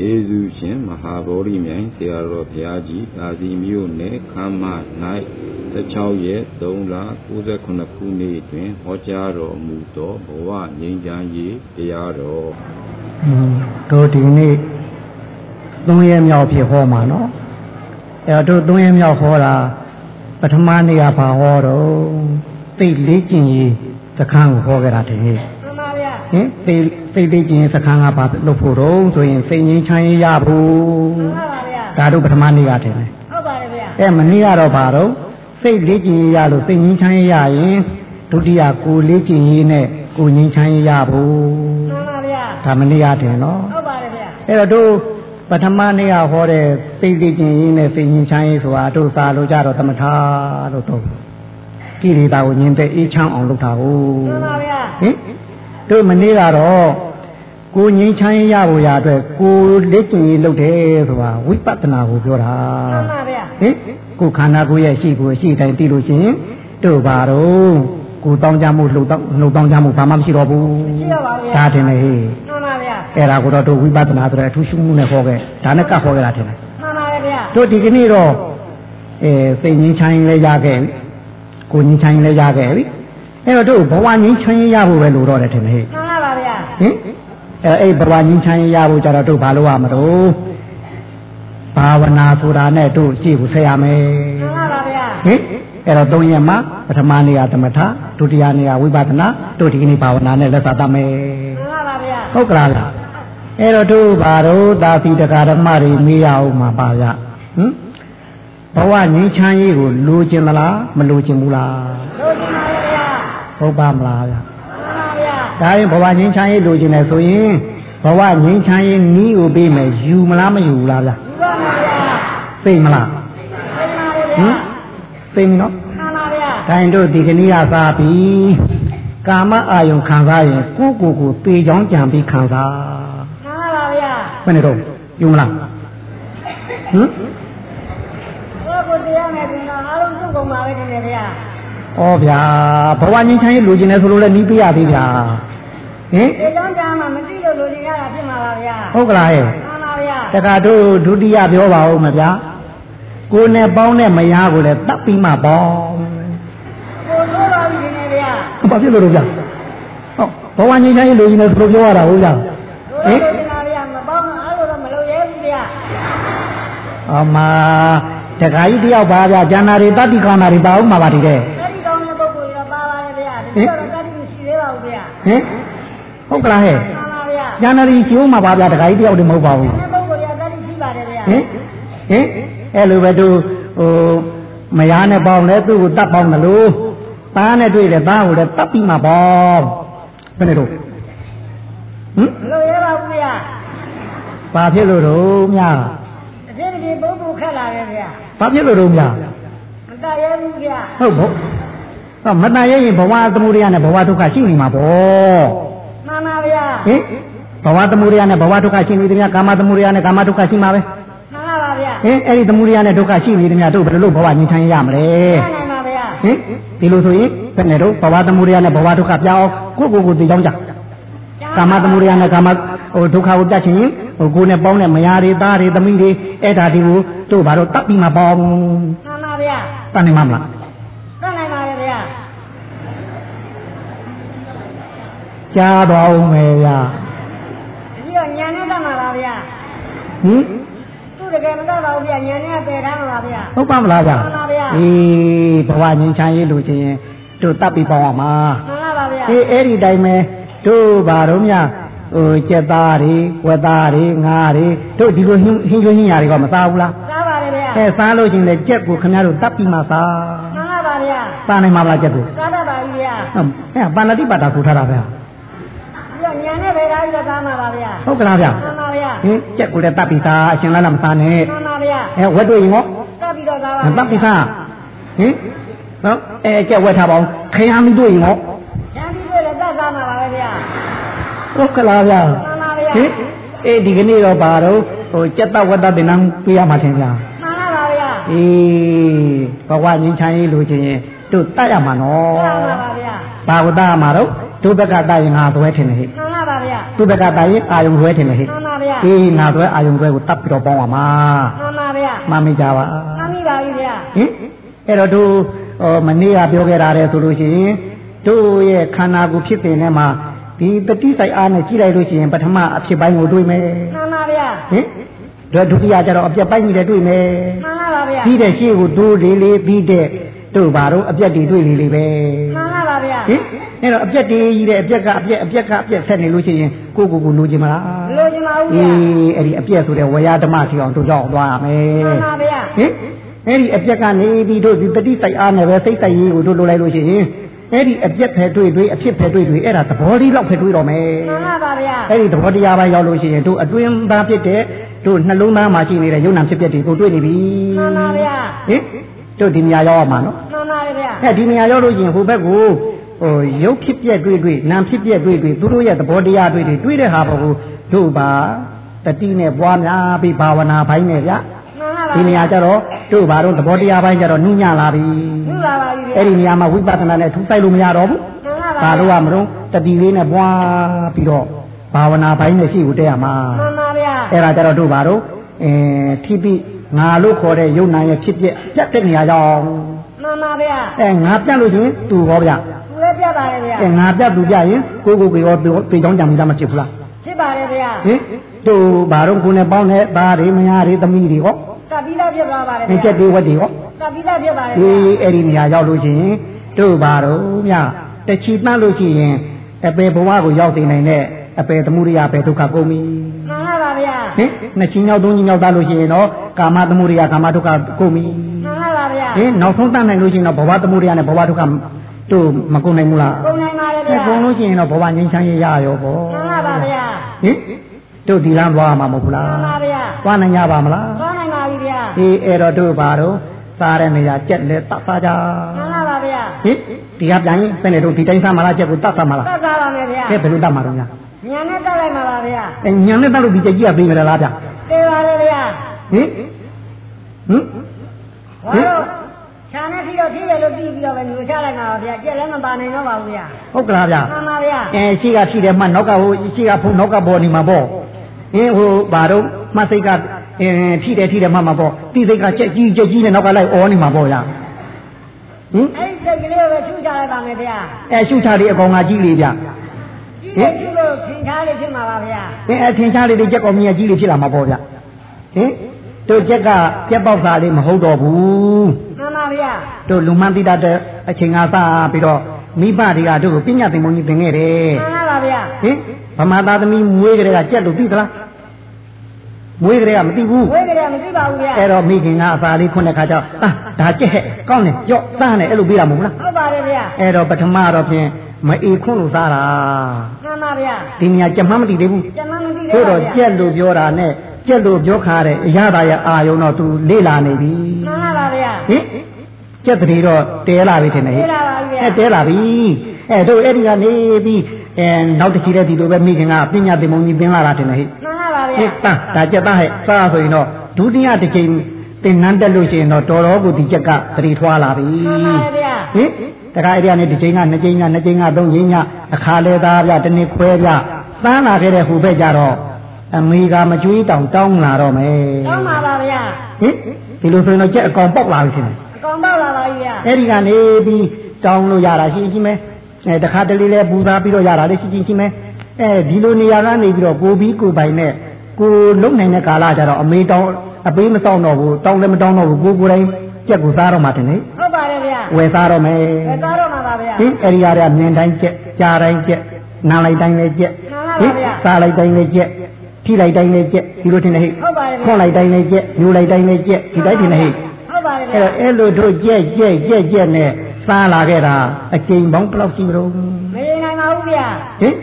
ယေရှုရှင်မဟာဗောဓိမြိုင်ဆရာတော်ဘုရားကြီးဒါစီမြို့နယ်ခမ်းမ၌16ရက်3လ69ခုနှစ်တွင်ဟောကြားတော်မူသောဘဝငြိမ်းချမ်းရေးတရားတော်တို့ဒီနေ့3ရက်မြောက်ဖြစ်ဟောမှာနော်အဲတို့3ရက်မြောက်ဟောတာပထမနေ့ကဘာဟောတော့သိလေးကျင်ရေးစခန်းကိုဟောခဲ့တာတည်း ဟင်သိသိလေးကျင်ရေးစခန်းကဘာလုပ်ဖို့တော့ဆိုရင်စိတ်ငြိမ်းချမ်းရေးရဖို့ဒါတို့ပထမနေ့ကတည်းဟုတ်ပါတယ်ဗျာအဲမနေ့ကတော့ဘာတော့စိတ်လေးကျင်ရေးရလို့စိတ်ငြိမ်းချမ်းရေးရရင်ဒုတိယကိုလေးကျင်ရေးနဲ့ကိုငြိမ်းချမ်းရေးရဖို့မှန်ပါဗျာဒါမနေ့ကတည်းနော်ဟုတ်ပါတယ်ဗျာအဲ့တော့တို့ပထမနေ့ကဟောတဲ့စိတ်လေးကျင်ရေးနဲ့စိတ်ငြိမ်းချမ်းရေးဆိုတာတို့စာလို့ကြတော့သမထလို့တော့ကိရိတာကိုညင်တဲ့အေးချမ်းအောင်လုပ်တာဟုတ်မှန်ပါဗျာဟင် တို့မနေ့ကတော့ကိုငြိမ်းချမ်းရဖို့ရအတွက်ကိုလက်ကျင်ရေးလုပ်တယ်ဆိုတာဝိပဿနာကိုပြောတာမှန်ပါဗျာဟင်ကိုခန္ဓာကိုယ်ရဲ့ရှိကိုရှိတိုင်းသိလို့ရှိရင်တို့ဘာတော့ကိုတောင်းကြမှုလှုပ်တောင်းလှုပ်တောင်းကြမှုဘာမှမရှိတော့ဘူးမရှိတော့ပါဘူးဒါတင်လေဟေးမှန်ပါဗျာအဲ့ဒါကိုတော့တို့ဝိပဿနာဆိုတဲ့အထူးရှုမှုနဲ့ခေါ်ခဲ့ဒါနဲ့ကပ်ခေါ်ခဲ့တာတင်လေမှန်ပါဗျာတို့ဒီကနေ့တော့အဲစိတ်ငြိမ်းချမ်းလည်းရခဲ့ပြီကိုငြိမ်းချမ်းလည်းရခဲ့ပြီ အဲ့တော့တို့ဘဝငြိမ်းချမ်းရဖို့ပဲလိုတော့တယ်ထင်တယ်ဟဲ့မှန်ပါဗျာဟင်အဲ့အဲ့ဘဝငြိမ်းချမ်းရဖို့ကြတော့တို့ဘာလို့ရမလို့ဘာဝနာဆိုတာနဲ့တို့ကြည့်ကိုဆက်ရမယ်မှန်ပါဗျာဟင်အဲ့တော့သုံးရက်မှာပထမနေ့ကသမထဒုတိယနေ့ကဝိပဿနာတို့ဒီကနေ့ဘာဝနာနဲ့လက်စားတတ်မယ်မှန်ပါဗျာဟုတ်ကလားအဲ့တော့တို့ဘာတို့သာသီတကာဓမ္မတွေမေးရအောင်မှာပါဗျဟင်ဘဝငြိမ်းချမ်းရေးကိုလိုချင်သလားမလိုချင်ဘူးလားလိုချင်ပါဗျာ ဟုတ်ပါမလားဗျာမှန်ပါဗျာဒါရင်ဘဝငြိမ်းချမ်းရေးလိုချင်တယ်ဆိုရင်ဘဝငြိမ်းချမ်းရေးနီးကိုပေးမယ်ယူမလားမယူဘူးလားဗျာယူပါပါဗျာသိမလားသိပါပါဗျာဟင်သိမနော်မှန်ပါဗျာဒါရင်တို့ဒီကနေ့ကစားပြီကာမအာယုံခံစားရင်ကိုယ့်ကိုယ်ကိုသေချောင်းကြံပြီးခံစားမှန်ပါဗျာဘယ်နဲ့တော့ယူမလားဟင်ကိုတရားနဲ့ပြင်တော့အားလုံးစုကုန်ပါပဲတကယ်ဗျာ ဩဗျာဘဝငင်းချမ်းရေးလူကျင်တယ်ဆိုလို့လည်းနီးပြရသေးဗျာဟင်ဒီကြောင့်ကြာမှမသိလို့လူကျင်ရတာဖြစ်မှာပါဗျာဟုတ်ကလားဟဲ့မှန်ပါဗျာတခါတို့ဒုတိယပြောပါဦးမဗျာကိုနဲ့ပေါင်းတဲ့မယားကိုလည်းတတ်ပြီးမှပေါင်းကိုတို့ပါပြီနေဗျာဘာဖြစ်လို့တော့ဗျာဟုတ်ဘဝငင်းချမ်းရေးလူကျင်တယ်ဆိုလို့ပြောရတာဟုတ်ဗျာဟင်မပေါင်းအဲ့လိုတော့မလုပ်ရဲဘူးဗျာအမတခါကြီးတယောက်ပါဗျာကျန်တာတွေတတိကောင်းတာတွေပါဦးမှာပါတည်တဲ့တတိကောင်းတဲ့ပုဂ္ဂိုလ်တွေပါ ပါတယ်ဗျာဒီတော့တတိမရှိသေးပါဘူးဗျာဟင်ဟုတ်ကလားဟဲ့မှန်ပါဗျာကျန်တာတွေကျိုးမှာပါဗျာတခါကြီးတယောက်တွေမဟုတ်ပါဘူးဒီပုဂ္ဂိုလ်တွေကတတိရှိပါတယ်ဗျာဟင်ဟင်အဲ့လိုပဲသူဟိုမယားနဲ့ပေါင်းလဲသူ့ကိုတတ်ပေါင်းတယ်လို့သားနဲ့တွေ့တယ်သားကိုလည်းတတ်ပြီးမှပေါ့ဘယ်နဲ့တော့ဟင်လို့ရပါဘူးဗျာဘာဖြစ်လို့တော့များအဖြစ်ဒီပုဂ္ဂိုလ်ခက်လာတယ်ဗျာဘာဖြစ်လို့တော့များမတရဘူးဗျာဟုတ်ဘု ဟောမတရရင်ဘဝသမုဒယနဲ့ဘဝဒုက္ခရှိနေမှာပေါ့မှန်ပါဗျာဟင်ဘဝသမုဒယနဲ့ဘဝဒုက္ခရှိနေတယ်များကာမသမုဒယနဲ့ကာမဒုက္ခရှိမှာပဲမှန်ပါဗျာဟင်အဲ့ဒီသမုဒယနဲ့ဒုက္ခရှိနေတယ်များတို့ဘယ်လိုဘဝငြိမ်းချမ်းရမလဲမှန်ပါဗျာဟင်ဒီလိုဆိုရင်ဘယ်နဲ့တော့ဘဝသမုဒယနဲ့ဘဝဒုက္ခပြောင်းကိုကိုကိုသိကြောင်းကြကာမသမုဒယနဲ့ကာမဟိုဒုက္ခကိုတတ်ချင်ရင်ဟိုကိုယ်နဲ့ပေါင်းတဲ့မယားတွေသားတွေသမီးတွေအဲ့ဒါတွေကိုတို့ဘာလို့တတ်ပြီးမှပေါ့မှန်ပါဗျာတတ်နိုင်မှာမလားတတ်နိုင်ပါရဲ့ဗျာ ကြားတော်ဦးမယ်ဗျာဒီတော့ညာနဲ့တတ်မှာပါဗျာဟင်သူတကယ်မတတ်ပါဘူးဗျာညာနဲ့ပယ်ထားမှာပါဗျာဟုတ်ပါမလားဗျာမှန်ပါဗျာအေးဘဝငြိမ်းချမ်းရေးလို့ချင်းတို့တတ်ပြီးပေါအောင်မှာမှန်ပါပါဗျာအေးအဲ့ဒီတိုင်းပဲတို့ဘာတော့များဟိုကြက်သားတွေဝက်သားတွေငါးတွေတို့ဒီလိုဟင်းဟင်းကျွင်းဟင်းရာတွေကမစားဘူးလားစားပါတယ်ဗျာအဲစားလို့ချင်းလေကြက်ကိုခင်ဗျားတို့တတ်ပြီးမှစားမှန်ပါပါဗျာစားနိုင်မှာမလားကြက်ကိုစားတတ်ပါပြီဗျာဟုတ်အဲပါဏတိပါတာကိုထားတာဗျာ ညံနဲ့ပဲသားပြီးတော့စားမှာပါဗျာဟုတ်ကလားဗျာမှန်ပါဗျာဟင်ကြက်ကိုလည်းတတ်ပြီးစားအရှင်လားလားမစားနဲ့မှန်ပါဗျာအဲဝက်တို့ရင်ရောတတ်ပြီးတော့စားပါတတ်ပြီးစားဟင်နော်အဲကြက်ဝက်ထားပါအောင်ခရမ်းပြီးတို့ရင်ရောခရမ်းပြီးတို့လည်းတတ်စားမှာပါပဲဗျာဟုတ်ကလားဗျာဟင်အေးဒီကနေ့တော့ပါတော့ဟိုစက်တဝတ္တတင်နန်းပြရမှာထင်ဗျာမှန်ပါပါဗျာအေးဘဝငင်းချမ်းရေးလို့ချင်းတို့တတ်ရမှာနော်မှန်ပါပါဗျာဘာဝတ္တမှာတော့ ဒုဘကတရင်ငါသွဲထင်တယ်ဟဲ့မှန်ပါပါဗျာသူဘကတရင်အာယုံသွဲထင်တယ်ဟဲ့မှန်ပါဗျာအေးနာသွဲအာယုံသွဲကိုတတ်ပြီးတော့ပေါင်းပါမှာမှန်ပါဗျာမှန်မိကြပါမှန်ပြီပါပြီဗျာဟင်အဲ့တော့တို့ဟောမနေ့ကပြောခဲ့တာတဲ့ဆိုလို့ရှိရင်တို့ရဲ့ခန္ဓာကိုယ်ဖြစ်တဲ့နေမှာဒီတတိဆိုင်အားနဲ့ကြည့်လိုက်လို့ရှိရင်ပထမအဖြစ်ပိုင်းကိုတွေ့မယ်မှန်ပါဗျာဟင်တို့ဒုတိယကျတော့အပြက်ပိုင်းကြီးလည်းတွေ့မယ်မှန်ပါဗျာပြီးတဲ့ရှေ့ကိုတိုးလေးလေးပြီးတဲ့တို့ဘာတော့အပြက်တွေတွေ့လေးလေးပဲမှန်ပါဗျာဟင် အဲ့တော့အပြက်တွေကြီးတဲ့အပြက်ကအပြက်အပြက်ကအပြက်ဆက်နေလို့ရှိရင်ကိုကိုကိုလိုချင်မလားလိုချင်ပါဘူးအေဗျားအဲ့ဒီအပြက်ဆိုတဲ့ဝေယဓမ္မထီအောင်တို့ရောက်သွားရမယ်မှန်ပါဗျာဟင်အဲ့ဒီအပြက်ကနေပြီးတို့ဒီတတိတိုက်အားနဲ့ပဲစိတ်တိုက်ရေးကိုတို့လိုလိုက်လို့ရှိရင်အဲ့ဒီအပြက်ဖယ်တွေ့တွေ့အဖြစ်ဖယ်တွေ့တွေ့အဲ့ဒါသဘောလေးလောက်ဖယ်တွေ့တော့မယ်မှန်ပါဗျာအဲ့ဒီသဘောတရားပိုင်းရောက်လို့ရှိရင်တို့အတွင်းသားဖြစ်တဲ့တို့နှလုံးသားမှာရှိနေတဲ့ယုံနာဖြစ်ပျက်တွေကိုတွေ့နေပြီမှန်ပါဗျာဟင်တို့ဒီနေရာရောက်ရမှာနော်မှန်ပါဗျာအဲ့ဒီနေရာရောက်လို့ရှိရင်ဟိုဘက်ကို ဟိုရုပ်ဖြစ်ပျက်တွေ့တွေ့နာမ်ဖြစ်ပျက်တွေ့တွေ့သူတို့ရဲ့သဘောတရားတွေ့တွေ့တွေ့တဲ့ဟာဘကိုတို့ပါတတိနဲ့ပွားများပြီးဘာဝနာဘိုင်းနဲ့ဗျမှန်ပါဗျာဒီနေရာကျတော့တို့ဘာတော့သဘောတရားပိုင်းကျတော့နုညလာပြီယူပါပါပြီဗျာအဲ့ဒီနေရာမှာဝိပဿနာနဲ့ထူးဆိုင်လို့မရတော့ဘူးမှန်ပါဘာဗျာလို့ရမလို့တတိလေးနဲ့ပွားပြီးတော့ဘာဝနာဘိုင်းနဲ့ရှိကိုတက်ရမှာမှန်ပါဗျာအဲ့ဒါကျတော့တို့ဘာတော့အဲထိပိငါလို့ခေါ်တဲ့ယုံနာရဲ့ဖြစ်ပျက်ပြတ်တဲ့နေရာကြောင့်မှန်ပါဗျာအဲငါပြတ်လို့ချင်းသူဟောဗျ သူလည်းပြပါတယ်ဗျာအဲငါပြတ်သူပြရင်ကိုကိုကိုရောပြေချောင်းကြံမိတာမဖြစ်ဘူးလားဖြစ်ပါတယ်ဗျာဟင်တို့ဘာတော့ကိုနဲ့ပေါင်းတဲ့သားတွေမယားတွေသမီးတွေဟောကပိလာဖြစ်သွားပါတယ်အဗျာကျက်တွေဝက်တွေဟောကပိလာဖြစ်ပါတယ်ဒီဗျာအဲ့ဒီနေရာရောက်လို့ရှိရင်တို့ဘာတော့မြတချီတန်းလို့ရှိရင်အပေဘဝကိုရောက်နေနိုင်တဲ့အပေသမှုရိယပဲဒုက္ခကုန်ပြီမှန်ပါဗျာဟင်နှစ်ချင်းရောက်သုံးချင်းရောက်သားလို့ရှိရင်တော့ကာမသမှုရိယကာမဒုက္ခကုန်ပြီမှန်ပါဗျာဟင်နောက်ဆုံးတတ်နိုင်လို့ရှိရင်တော့ဘဝသမှုရိယနဲ့ဘဝဒုက္ခ တို့မကုန်နိုင်ဘူးလားကုန်နိုင်ပါတယ်အဲဗျာကုန်လို့ရှိရင်တော့ဘဝငြိမ်းချမ်းရေးရရောပေါ့မှန်ပါဗျာဟင်တို့ဒီလမ်းသွားမှာမဟုတ်ဘူးလားမှန်ပါဗျာသွားနိုင်ကြပါမလားသွားနိုင်ပါပြီဗျာအေးအဲ့တော့တို့ဘာတော့စားတဲ့နေရာကြက်လဲတတ်စားကြမှန်ပါဗျာဟင်ဒီကပြန်ရင်ဘယ်နဲ့တို့ဒီတိုင်းစားမလားကြက်ကိုတတ်စားမလားသတ်သားပါမယ်ဗျာကဲဘယ်လိုတတ်မှာတော့ညာညာနဲ့တက်လိုက်မှာပါဗျာအဲညံနဲ့တတ်လို့ဒီကြက်ကြီးကပြေးမလားဗျတေးပါလေဗျာဟင်ဟင်ဘာလို့ ခြာနဲ့ပြီးတော့ထိတယ်လို့ပြီးပြီးတော့ပဲညှို့ချလိုက်မှာပါဗျာကြက်လည်းမပါနိုင်တော့ပါဘူးဗျာဟုတ်ကလားဗျမှန်ပါဗျာအဲရှိကရှိတယ်မှနောက်ကဟိုရှိကဖုန်းနောက်ကပေါ်နေမှာပေါ့ဟင်ဟိုဘာတော့မှစိတ်ကအဲထိတယ်ထိတယ်မှမှာပေါ့တိစိတ်ကကြက်ကြီးကြက်ကြီးနဲ့နောက်ကလိုက်អောနေမှာပေါ့ဗျဟင်အဲ့ဒီစိတ်ကလေးကိုပဲချူချလိုက်ပါမယ်ဗျာအဲရှုချလေးအကောင်ကကြီးလေးဗျကြီးတယ်ချူလို့သင်္ချားလေးဖြစ်မှာပါဗျာအင်းအထင်ရှားလေးတွေကြက်ကောင်မြတ်ကြီးလေးဖြစ်လာမှာပေါ့ဗျဟင်တို့ကြက်ကကြက်ပေါက်သားလေးမဟုတ်တော့ဘူးမှန် ပါဗျာတို့လူမှန်းသိတတ်တဲ့အချိန်ကစပြီးတော့မိဘတွေကတို့ကိုပညာသင်ပုံကြီးသင်ခဲ့တယ်မှန်ပါဗျာဟင်ဗမာသားသမီးမွေးကြတဲ့ကကြက်လို့သိသလားမွေးကြတဲ့ကမသိဘူးဝိကရမသိပါဘူးဗျာအဲ့တော့မိခင်ကအစာလေးခွန်းတဲ့ခါကျတော့အာဒါကြက်ဟဲ့ကောင်းတယ်ကြော့စားတယ်အဲ့လိုပြေးတာမဟုတ်လားဟုတ်ပါတယ်ဗျာအဲ့တော့ပထမတော့ဖြင့်မအေခွန်းလို့စားတာမှန်ပါဗျာဒီနေရာကြက်မှန်းမသိသေးဘူးကျမမသိတို့တော့တော့ကြက်လို့ပြောတာနဲ့ ကြက်လို့ပြောခါတဲ့အရာသာရအာယုံတော့ तू လေ့လာနေပြီမှန်ပါဗျာဟင်ကြက်တည်းတော့တဲလာပြီထင်တယ်ဟဲ့သိလာပါပြီဗျာအဲတဲလာပြီအဲတို့အဲ့ဒီကနေပြီးအဲနောက်တစ်ချီတဲ့ဒီလိုပဲမိခင်ကပညာသင်ပုံကြီးသင်လာတာထင်တယ်ဟဲ့မှန်ပါဟဲ့ဗျာတာဒါကြက်သားဟဲ့စားဆိုရင်တော့ဒုတိယတစ်ချိန်သင်နန်းတက်လို့ရှိရင်တော့တော်တော်ကိုဒီကြက်ကတတိထွားလာပြီမှန်ပါဗျာဟင်တခါအဲ့ဒီကနေတစ်ချိန်ကနှစ်ချိန်ကနှစ်ချိန်ကသုံးချိန်ကအခါလဲသားပြတစ်နှစ်ခွဲပြသန်းလာခဲ့တဲ့ဟူဘက်ကြတော့ အမေကမကြွေးတောင်တောင်းလာတော့မယ်တောင်းပါပါဗျာဟင်ဒီလိုဆိုရင်တော့ကြက်အကောင်ပေါက်လာပြီထင်တယ်အကောင်ပေါက်လာပါပြီဗျာအဲ့ဒီကနေပြီးတောင်းလို့ရတာရှိရှိမဲအဲတခါတလေလဲပူစားပြီးတော့ရတာလေးရှိရှိရှိမဲအဲဒီလိုနေရာကနေပြီးတော့ကိုပြီးကိုပိုင်နဲ့ကိုလုံနိုင်တဲ့ကာလကြတော့အမေတောင်းအပေးမတောင်းတော့ဘူးတောင်းလည်းမတောင်းတော့ဘူးကိုကိုယ်တိုင်ကြက်ကိုစားတော့မှတင်လေဟုတ်ပါတယ်ဗျာဝယ်စားတော့မယ်ပဲသားတော့မှာပါဗျာဟင်အဲ့ဒီရတဲ့မြင်တိုင်းကြက်ကြားတိုင်းကြက်နားလိုက်တိုင်းလည်းကြက်မှန်ပါဗျာစားလိုက်တိုင်းလည်းကြက် ထိလိုက်တိုင်းလည်းကြက်ဒီလိုတင်လေဟဲ့ဟုတ်ပါတယ်ဗျာခွန်လိုက်တိုင်းလည်းကြက်ညိုလိုက်တိုင်းလည်းကြက်ဒီတိုင်းတင်လေဟဲ့ဟုတ်ပါတယ်အဲ့ဗျာတော့အဲ့လိုတို့ကြက်ကြက်ကြက်ကြက်နဲ့စားလာခဲ့တာအကျိန်ပေါင်းဘယ်လောက်ရှိမလို့မရင်နိုင်ပါဘူးဗျာဟင်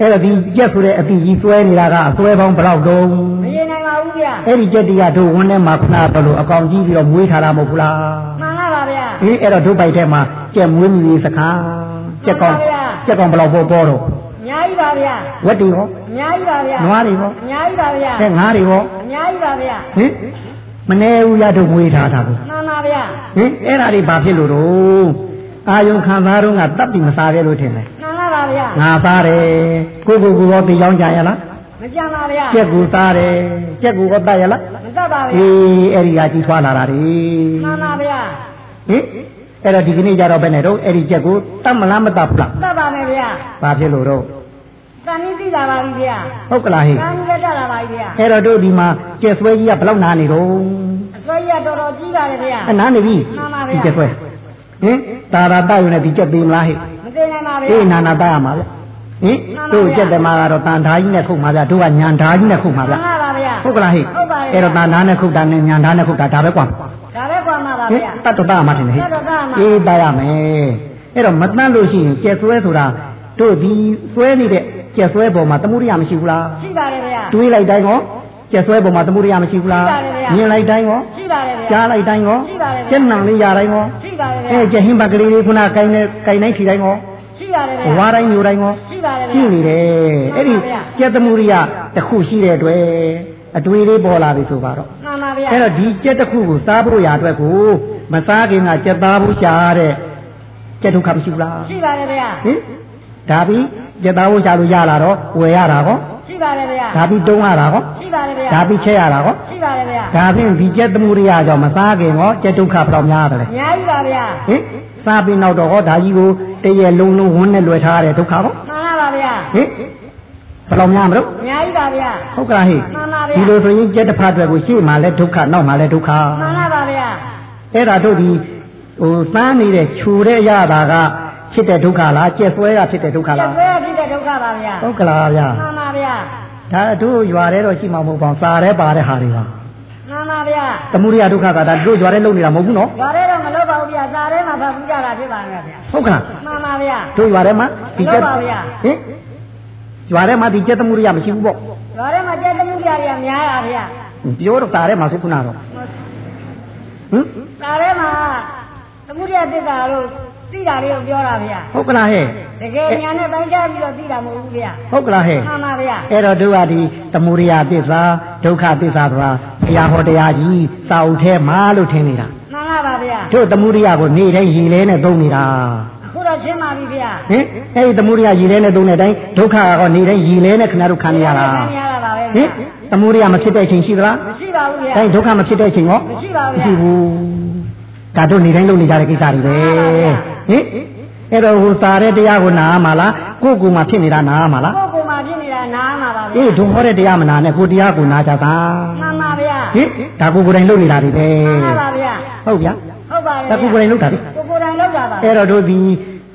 အဲ့တော့ဒီကြက်ဆိုတဲ့အပီကြီးဆွဲနေတာကအဆွဲပေါင်းဘယ်လောက်တုံးမရင်နိုင်ပါဘူးဗျာအဲ့ဒီကြက်တီကတို့ဝန်းထဲမှာခဏတော့လို့အကောင်ကြီးပြီးတော့မွေးထားတာမဟုတ်ဘူးလားမှန်ပါပါဗျာဟင်အဲ့တော့တို့ပိုက်ထဲမှာကြက်မွေးမြူရေးစခန်းကြက်ကောင်ကြက်ကောင်ဘယ်လောက်ပေါ်ပေါ်တော့ အများကြီးပါဗျာဝက်တွေရောအများကြီးပါဗျာနွားတွေရောအများကြီးပါဗျာအဲငါးတွေရောအများကြီးပါဗျာဟင်မနေဘူးရတို့မွေးထားတာကိုမှန်ပါဗျာဟင်အဲ့ဒါတွေဘာဖြစ်လို့တော့အာယုံခံစားတော့ကတပ်ပြီးမစားခဲ့လို့ထင်တယ်မှန်ပါပါဗျာငါစားတယ်ကိုကိုကိုရောသိကြောင်းကြရလားတမကြံပါဗျာကြက်ကူသားတယ်ကြက်ကူကတတ်ရလားမတတ်ပါဗျာအေးအဲ့ဒီကကြီးထွားလာတာလေမှန်ပါဗျာဟင် အဲ့တော့ဒီကနေ့ကြတော့ဘယ်နဲ့တော့အဲ့ဒီကြက်ကူတတ်မလားမတတ်ဘူးလားတတ်ပါမယ်ဗျာဘာဖြစ်လို့တော့တန်ကြီးသိတာပါပြီဗျာဟုတ်ကလားဟိတန်ကြီးလည်းတတ်တာပါပြီဗျာအဲ့တော့တို့ဒီမှာကြက်ဆွဲကြီးကဘယ်လောက်နာနေတော့အစွဲရတော်တော်ကြီးပါတယ်ဗျာအနားနေပြီမှန်ပါဗျာဒီကြက်ဆွဲဟင်တာရာတတ်ရုံနဲ့ဒီကြက်သေးမလားဟိမသိနိုင်ပါဗျာအေးနာနာတတ်ရမှာဗျဟင်တို့ကြက်တယ်မှာကတော့တန်ဓာကြီးနဲ့ခုတ်မှာဗျတို့ကညံဓာကြီးနဲ့ခုတ်မှာဗျမှန်ပါဗျာဟုတ်ကလားဟိဟုတ်ပါတယ်အဲ့တော့တန်ဓာနဲ့ခုတ်တာနဲ့ညံဓာနဲ့ခုတ်တာဒါပဲကွာဒါ ပဲကွာမှာပါဟင်ဗျာတတ်တော့တတ်ရမှာထင်တယ်ဟိတတ်တော့တတ်ရမှာအေးတတ်ရမယ်အဲ့တော့မတတ်လို့ရှိရင်ကြက်ဆွဲဆိုတာတို့ဒီဆွဲနေတဲ့ကြက်ဆွဲပေါ်မှာသမှုရိယမရှိဘူးလားရှိပါတယ်ဗျာတွေးလိုက်တိုင်းရောကျက်ဆွဲပုံမှာသမှုရိယမရှိဘူးလားရှိပါတယ်ဗျာမြင်လိုက်တိုင်းရောရှိပါတယ်ဗျာကြားလိုက်တိုင်းရောရှိပါတယ်ဗျာကျက်နံလေးရတိုင်းရောရှိပါတယ်ဗျာအဲကျက်ဟင်းဘကလေးလေးခုနကိုင်းနေကိုင်းတိုင်းထီတိုင်းရောရှိပါတယ်ဘဗျာဝတိုင်းမျိုးတိုင်းရောရှိပါတယ်ဗျာရှိနေတယ်အဲ့ဒီမှန်ပါဗျာကျက်သမှုရိယတစ်ခုရှိတဲ့အတွက် အတွေးလေးပေါ်လာပြီဆိုပါတော့မှန်ပါဗျာအဲ့တော့ဒီကျက်တစ်ခုကိုစားဖို့ရာအတွက်ကိုမစားခင်ကကျက်သားဖို့ရှာတဲ့ကျက်ဒုက္ခမရှိဘူးလားရှိပါတယ်ဗျာဟင်ဒါပြီးကျက်သားဖို့ရှာလို့ရလာတော့ဝယ်ရတာကောရှိပါတယ်ဗျာဒါပြီးတုံးရတာကောရှိပါတယ်ဗျာဒါပြီးချက်ရတာကောရှိပါတယ်ဗျာဒါဖြင့်ဒီကျက်သမှုရိယကြောင့်မစားခင်ဟောကျက်ဒုက္ခဘယ်တော့များတယ်လဲအများကြီးပါဗျာဟင်စားပြီးနောက်တော့ဟောဒါကြီးကိုတည့်ရဲ့လုံးလုံးဝန်းနဲ့လွယ်ထားရတဲ့ဒုက္ခပေါ့မှန်ပါဗျာဟင် ဘယ်တော့များမလို့အများကြီးပါဗျာဟုတ်ကလားဟိမှန်ပါဗျာဒီလိုဆိုရင်ကျက်တစ်ဖက်အတွက်ကိုရှေ့မှာလဲဒုက္ခနောက်မှာလဲဒုက္ခမှန်ပါဗျာအဲ့ဒါတို့ဒီဟိုစားနေတဲ့ခြူတဲ့ရတာကဖြစ်တဲ့ဒုက္ခလားကျက်ဆွဲကဖြစ်တဲ့ဒုက္ခကျလားက်ဆွဲဖြစ်တဲ့ဒုက္ခပါဗျာဟုတ်ကလားဗျာမှန်ပါဗျာဒါတို့ရွာတဲ့တော့ရှိမှာမဟုတ်ပါဘူးစားရဲပါတဲ့ဟာတွေပါမှန်ပါဗျာသမှုရိယဒုက္ခကဒါတို့ရွာတဲ့လုံနေတာမဟုတ်ဘူးနော်ဘာလဲတော့မလုပ်ပါဘူးဗျာစားထဲမှာဖတ်ပြီးကြတာဖြစ်ပါမယ်ဗျာဟုတ်ကလားမှန်ပါဗျာတို့ရွာထဲမှာဒီကျက်ဟုတ်ပါဗျာဟင် ရွာထဲမှာဒီကျက်သမှုရိယမရှိဘူးပေါ့ဘာထဲမှာကျက်သမှုကြတွေကများတာဗျာပြောတော့စားထဲမှာဆိုခုနတော့ဟင်စားထဲမှာသမှုရတစ်တာလို့သိတာလေးကိုပြောတာဗျာဟုတ်ကလားဟဲ့တကယ်ညာနဲ့ပိုင်းခြားပြီးတော့သိတာမဟုတ်ဘူးဗျာဟုတ်ကလားဟဲ့မှန်ပါဗျာအဲ့တော့တို့ကဒီသမုဒိယသစ္စာဒုက္ခသစ္စာဆိုတာဘုရားဟောတရားကြီးစာအုပ်ထဲမှာလို့ထင်နေတာမှန်ပါပါဗျာတို့သမုဒိယကိုနေ့တိုင်းရည်လဲနဲ့သုံးနေတာအခု တော့ရှင်းပါပြီဗျာဟင်အဲ့ဒီသမုဒိယရည်လဲနဲ့သုံးတဲ့အတိုင်းဒုက္ခကနေ့တိုင်းရည်လဲနဲ့ခဏတို့ခံနေရတာခံရတာပါပဲဟင်သမုဒိယမဖြစ်တဲ့အချိန်ရှိသလားမရှိပါဘူးဗျာအဲဒုက္ခမဖြစ်တဲ့အချိန်ရောမရှိပါဘူးဗျာမရှိဘူးဒါတို့နေ့တိုင်းလုပ်နေကြတဲ့ကိစ္စတွေပဲဟင်အဲ့တော့ဟိုစာတဲ့တရားကိုနားမှာလားကိုယ့်ကိုယ်မှာဖြစ်နေတာနားမှာလားကိုယ်ကိုယ်မှာဖြစ်နေတာနားမှာပါဗျာအေးဒုဟောတဲ့တရားမနာနဲ့ကိုတရားကိုနာကြတာမှန်ပါဗျာဟင်ဒါကိုကိုယ်တိုင်လုပ်နေတာတွေပဲမှန်ပါဗျာဟုတ်ဗျာဟုတ်ပါဒါရဲ့ကိုကိုယ်တိုင်လုပ်တာလေကိုကိုယ်တိုင်လုပ်တာပါအဲ့တော့တို့ဒီ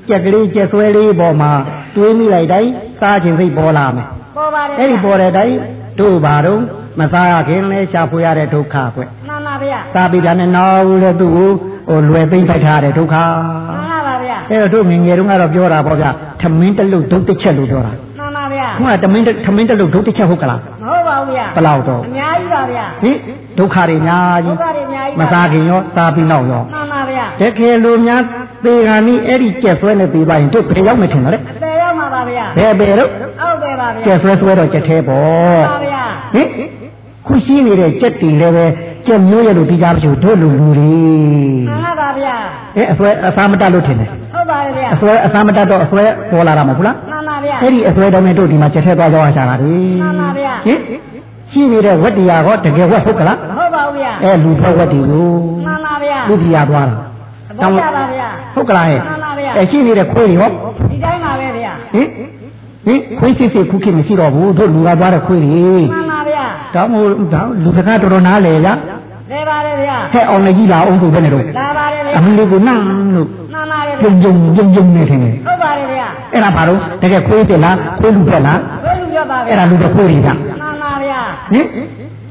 ကြက်ကလေးကြက်ဆွဲလေးပေါ်မှာတွေးမိလိုက်တိုင်းစားခြင်းစိတ်ပေါ်လာမယ်ပေါ်ပါတယ်အဲ့ဒီပေါ်တဲ့အတိုင်းတို့ဘာတော့မစားရခင်လဲရှာဖွေရတဲ့ဒုက္ခကွမှန်ပါဗျာစားပြီးတာနဲ့နောက်လဲသူ့ကိုဟိုလွယ်သိမ့်ဖိုက်ထားတဲ့ဒုက္ခမှန်ပါဗျာအဲ့တော့တို့ငယ်ငယ်တုန်းကတော့ပြောတာပေါ့ဗျာထမင်းတစ်လုံးဒုတ်တစ်ချက်လို့ပြောတာမှန်ပါဗျာခုကထမင်းတစ်ထမင်းတစ်လုံးဒုတ်တစ်ချက်ဟုတ်ကလားမဟုတ်ပါဘူးဗျာဘယ်လောက်တော့အများကြီးပါဗျာဟင်ဒုက္ခတွေအများဒုကြီးက္ခတွေအများကြီးမစားခင်ရောစားပြီးနောက်ရောမှန်ပါဗျာတကယ်လို့များ သေခါနီးအဲ့ဒီကျက်ဆွဲနေပြီးပါရင်တို့ဘယ်ရောက်မထင်တော့လေအပေရောက်မှာပါဗျာဘယ်ဘယ်တော့အောက်ပဲပါဗျာကျက်ဆွဲဆွဲတော့ကျက်သေးပေါ့ပါဗျာဟင်ခုရှိနေတဲ့ကျက်တီလည်းပဲကျက်မျိုးရလို့ဒီကြပါလို့တို့လူလူတွေမှန်ပါဗျာအဲအဆွဲအစားမတက်လို့ထင်တယ်ဟုတ်ပါတယ်ဗျာအဆွဲအစားမတက်တော့အဆွဲပေါ်လာတာမဟုတ်ဘူးလားမှန်ပါဗျာအဲ့ဒီအဆွဲတော့နဲ့တို့ဒီမှာကျက်သေးသွားကြရရှာတာလေမှန်ပါဗျာဟင်ရှိနေတဲ့ဝတ္တရားဟောတကယ်ဝတ်ဟုတ်ကလားမဟုတ်ပါဘူးဗျာအဲလူဖွဲ့ဝတ္တီကိုမှန်ပါဗျာလူပြရသွားတာ သဘောကျပါဗျာဟုတ်ကလားဟဲ့မှန်ပါဗျာအဲရှိနေတဲ့ခွေးတွေဟောဒီတိုင်းပါပဲဗျာဟင်ဟင်ခွေးစစ်စစ်ခုခေတ်မရှိတော့ဘူးတို့လူကသွားတဲ့ခွေးတွေမှန်ပါဗျာဒါမို့ဒါလူစကားတော်တော်နားလေဗျာလဲပါတယ်ဗျာဟဲ့အောင်လည်းကြီးလာအောင်ဆိုတဲ့နေတော့လာပါတယ်ဗျာအမလေးကိုနန်းလို့မှန်ပါတယ်ယုံယုံယုံယုံနေတယ်ဟဲ့ဟုတ်ပါတယ်ဗျာအဲ့ဒါဘာလို့တကယ်ခွေးတယ်လားခွေးလူပဲလားဘယ်လိုပြောပါဗျာအဲ့ဒါလူပဲခွေးတွေဗျာမှန်ပါဗျာဟင်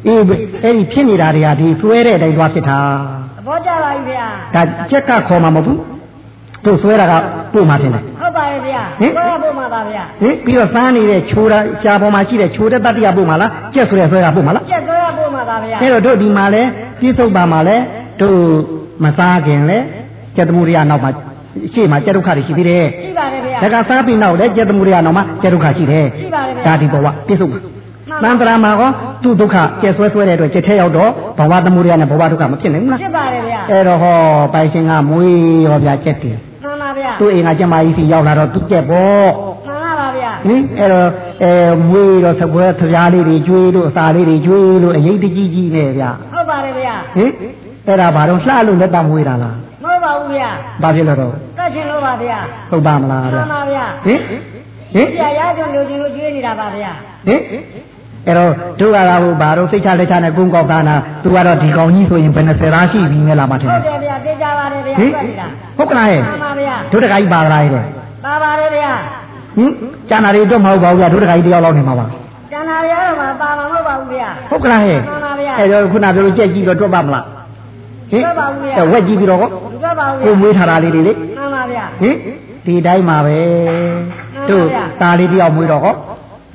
အေးအဲ့ဒီဖြစ်နေတာတွေကဒီဆွဲတဲ့အတိုင်းသွားဖြစ်တာသဘောကျ ပါပြီဗျာဒါကြက်ကခေါ်မှာမဟုတ်ဘူးတို့ဆွဲတာကပို့မှာတင်တယ်ဟုတ်ပါတယ်ဗျာဟင်ဘယ်ဖို့မှာပါဗျာဟင်ပြီးတော့စမ်းနေတဲ့ချိုးတာရှားပေါ်မှာရှိတဲ့ချိုးတဲ့တတ္တိယပို့မှာလားကြက်ဆိုတဲ့ဆွဲတာပို့မှာလားကျက်သွဲရဖို့မှာပါဗျာအဲ့တော့တို့ဒီမှာလဲပြစ္ဆုတ်ပါမှာလဲတို့မစားခင်လဲကျက်သမှုရိယနောက်မှာရှေ့မှာကျက်ဒုက္ခတွေရှိသေးတယ်ရှိပါတယ်ဗျာဒါကစားပြီးနောက်လဲကျက်သမှုရိယနောက်မှာကျက်ဒုက္ခရှိတယ်ရှိပါတယ်ဗျာဒါဒီဘဝပြစ္ဆုတ်ပါ သံတရာမှာကောသူ့ဒုက္ခကျက်ဆွဲဆွဲတဲ့အတွက်ကျက်ထဲရောက်တော့ဘဝသမှုရိယနဲ့ဘဝဒုက္ခမဖြစ်နိုင်ဘူးလားဖြစ်ပါတယ်ဗျာအဲ့တော့ဟောပိုင်ရှင်ကမွေးရောဗျာကျက်တယ်မှန်ပါဗျာသူ့အိမ်ကကျမကြီးစီရောက်လာတော့သူ့ကျက်ပေါ့မှန်ပါဗျာဟဟင်အဲ့တော့အဲမွေးတော့သပွဲသပြားလေးတွေကျွေးလို့အစာလေးတွေကျွေးလို့အရေးတကြီးကြီးနဲ့ဗျဟုတ်ပါတယ်ဗျာဟင်အဲ့ဒါဘာတော့လှလို့လက်တမွေးတာလားမဟုတ်ပါဘူးဗျာဘာဖြစ်လို့တော့တတ်ချင်လို့ပါဗျာဟုတ်ပါမလားမှဗျန်ပါဗျာဟင်ဟင်ဆရာရကြုံလို့ဒီလိုကျွေးနေတာပါဗျာဟင် အဲ့တော့တို့ကလာဟိုဘာတော့စိတ်ချလက်ချနဲ့ကုန်းကောက်သားနာသူကတော့ဒီကောင်ကြီးဆိုရင်ဘယ်နဲ့ဆယ်သားရှိပြီနဲ့လာမှထင်ဟုတယ်တ်တယ်ဗျာသိကြပါတယ်ဗျာဟင်တွေ့နေတာဟုတ်ကလားရဲ့မှန်ပါဗျာတို့တခါကြီးပါလာရဲ့တဲ့ပါပါတယ်ဗျာဟင်ကျန်တာတွေတော့မဟုတ်ပါဘူးဗျတို့တခါကြီးတယောက်လောက်နေမှာပါကျန်တာရတော့မှပါမှာမဟုတ်ပါဘူးဗျာဟုတ်ကလားဟဲ့မှန်ပါဗျာအဲ့တော့ခုနပြောလို့ကြက်ကြည့်တော့တွက်ပါမလားဟင်တွက်ပါဘူးဗျာအဲ့ဝက်ကြည့်ပြီးတော့ဟောမတွက်ပါဘူးကိုဗျာမွေးထားတာလေးတွေလေမှန်ပါဗျာဟင်ဒီတိုင်းမှာပဲတို့သားလေးတယောက်မွေးတော့ဟော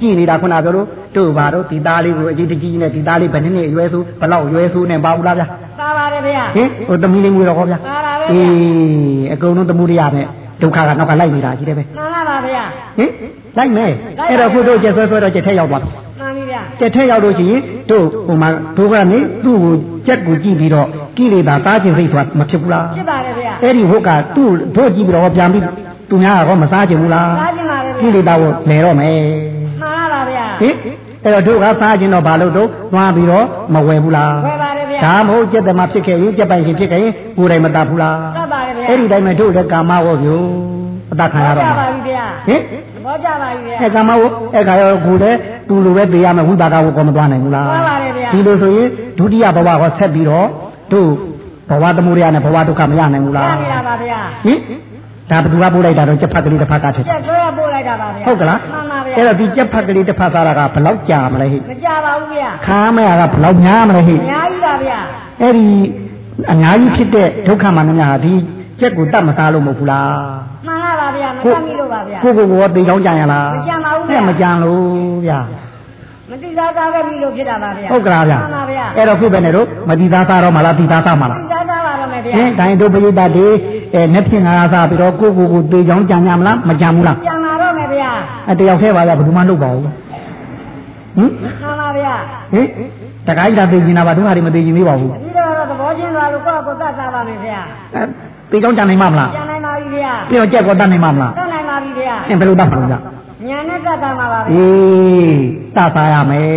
ကြည့်နေတာခုနပြောလို့တို့ဘာတို့ဒီသားလေးကိုအကြီးတကြီးနဲ့ဒီသားလေးဘယ်နှစ်နှစ်အရွယ်ဆိုဘလောက်ရွယ်ဆိုနဲ့ပါဘူးလားဗျာပါပါတယ်ဗျာဟင်ဟိုသမီးလေးမွေးတော့ဟောဗျာပါတာပဲဗျာအေးအကုန်လုံးသမှုတရားနဲ့ဒုက္ခကနောက်ကလိုက်နေတာကြီးတယ်ပဲမှန်ပါပါဗျာဟင်လိုက်မယ်အဲ့တော့ခုတို့ကျက်ဆွဲဆွဲတော့ကျက်ထက်ရောက်သွားပြီမှန်ပြီဗျာကျက်ထက်ရောက်လို့ရှိရင်တို့ဟိုမှာတို့ကနေသူ့ကိုကျက်ကိုကြည့်ပြီးတော့ကိလေသာစားခြင်းစိတ်ဆိုတာမဖြစ်ဘူးလားဖြစ်ပါတယ်ဗျာအဲ့ဒီဟုတ်ကသူ့တို့ကြည့်ပြီးတော့ပြန်ပြီးသူများကတော့မစားခြင်းဘူးလားစားကြည့်ပါလေကိဗျာလေသာကိုလဲတော့မယ်မှန်ပါပါဗျာ ဟင်အဲ့တော့တို့ကစားခြင်းတော့ဘာလို့တို့သွားပြီးတော့မဝယ်ဘူးလားဝယ်ပါတယ်ဗျာဒါမဟုတ်ကျက်တယ်မှာဖြစ်ခဲ့ရင်ကျက်ပိုင်ရှင်ဖြစ်ခဲ့ရင်ကိုယ်တိုင်မတတ်ဘူးလားတတ်ပါတယ်ဗျာအဲ့ဒီတိုင်းမှာတို့လည်းကာမဝေါ်ပြိုအတခံရတော့ကြမှာပါပြီဗျာဟင်ဘောကြပါပြီဗျာအဲကာမဝအဲခါရောကိုယ်လည်းသူလိုပဲသိရမယ်ဝိပါကဝကောမသွားနိုင်ဘူးလားသွားပါတယ်ဗျာဒီလိုဆိုရင်ဒုတိယဘဝဟောဆက်ပြီးတော့တို့ဘဝသမုဒယနဲ့ဘဝဒုက္ခမရနိုင်ဘူးရလားနေတာပါဗျာဟင် ဒါဘယ်သူကပို့လိုက်တာတော့ကြက်ဖက်ကလေးတစ်ဖက်ကထက်ကျက်ဆွဲပို့လိုက်တာပါဗျာဟုတ်ကလားမှန်ပါဗျာအဲ့တော့ဒီကြက်ဖက်ကလေးတစ်ဖက်သားတာကဘယ်လောက်ကြာမလဲဟိမကြပါဘူးဗျာခါမရကဘယ်လောက်များမလဲဟိအများကြီးပါဗျာအဲ့ဒီအများကြီးဖြစ်တဲ့ဒုက္ခမှန်များဟာဒီကြက်ကိုတတ်မစားလို့မဟုတ်ဘူးလားမှန်ပါပါဗျာမတတ်မိလို့ပါဗျာကိုကိုကိုသေချောင်းကြံရလားမကြံပါဘူးဗျာအဲ့မကြံလို့ဗျာမတိသားသားပဲပြီးလို့ဖြစ်တာပါဗျာဟုတ်ကလားဗျာမှန်ပါဗျာအဲ့တော့ခုပဲနဲ့တို့မတိသားသားတော့မလားတိသားသားမလားတိသားသားပါတော့မယ် ဗျာဟင်ဒိုင်တို့ပရိသတ်တွေအဲနှစ်ဖြင့်ငါးစားပြီးတော့ကိုကိုကိုသေချောင်းကြံရမလားမကြံဘူးလားကြံလာတော့မယ်ဗျာအတယောက်တည်းပါဗျာဘယ်သူမှလုပ်ပါဘူးဟင်မှန်ပါဗျာဟင်တခိုင်းတာသိကျင်တာပါတို့ဟာတွေမသိကျင်သေးပါဘူးပြီးတော့သဘောချင်းသွားလို့ကိုယ့်ကိုယ်သတ်စားပါမယ်ဗျာအဲသေချောင်းကြံနိုင်မှာမလားကြံနိုင်ပါပြီဗျာပြီးတော့ကြက်ကောတတ်နိုင်မှာမလားတတ်နိုင်ပါပြီဗျာအင်းဘယ်လိုတတ်မှာလဲဗျာညာနဲ့တတ်တာမှာပါဗျာအေးတတ်သားရမယ်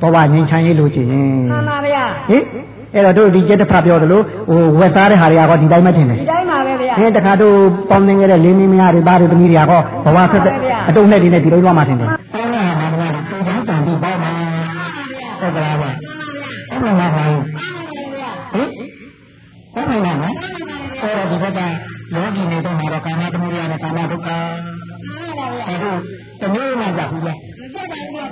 ဘဝငြိမ်းချမ်းရေးလို့ချင်းမှန်ပါဗျာဟင် အဲ့တော့တို့ဒီကျက်တစ်ဖက်ပြောသလိုဟိုဝက်စားတဲ့ဟာတွေကတော့ဒီတိုင်းမထင်နဲ့ဒီတိုင်းပါပဲဗျာဟင်တခါတို့ပေါင်းနေခဲ့တဲ့လင်းမင်းမယားတွေသားတွေသမီးတွေကတော့ဘဝဆက်တဲ့အတုံးနဲ့ဒီနဲ့ဒီလိုလွှမ်းမှထင်တယ်အဲ့ဒါကဘာလဲတူချောင်းတန်ပြီးပေါ့မှာဟုတ်ကလားဗျအဲ့ဒါလားဘာလဲဟင်ဟုတ်ပါလားနော်အဲ့တော့ဒီဘက်ကလောကီနေတော့မှာတော့ကာမသမုဒယနဲ့ကာမဒုက္ခအဲ့ဒါတမျိုးမှကြဘူးလားမဆက်ပါဘူးဗျာ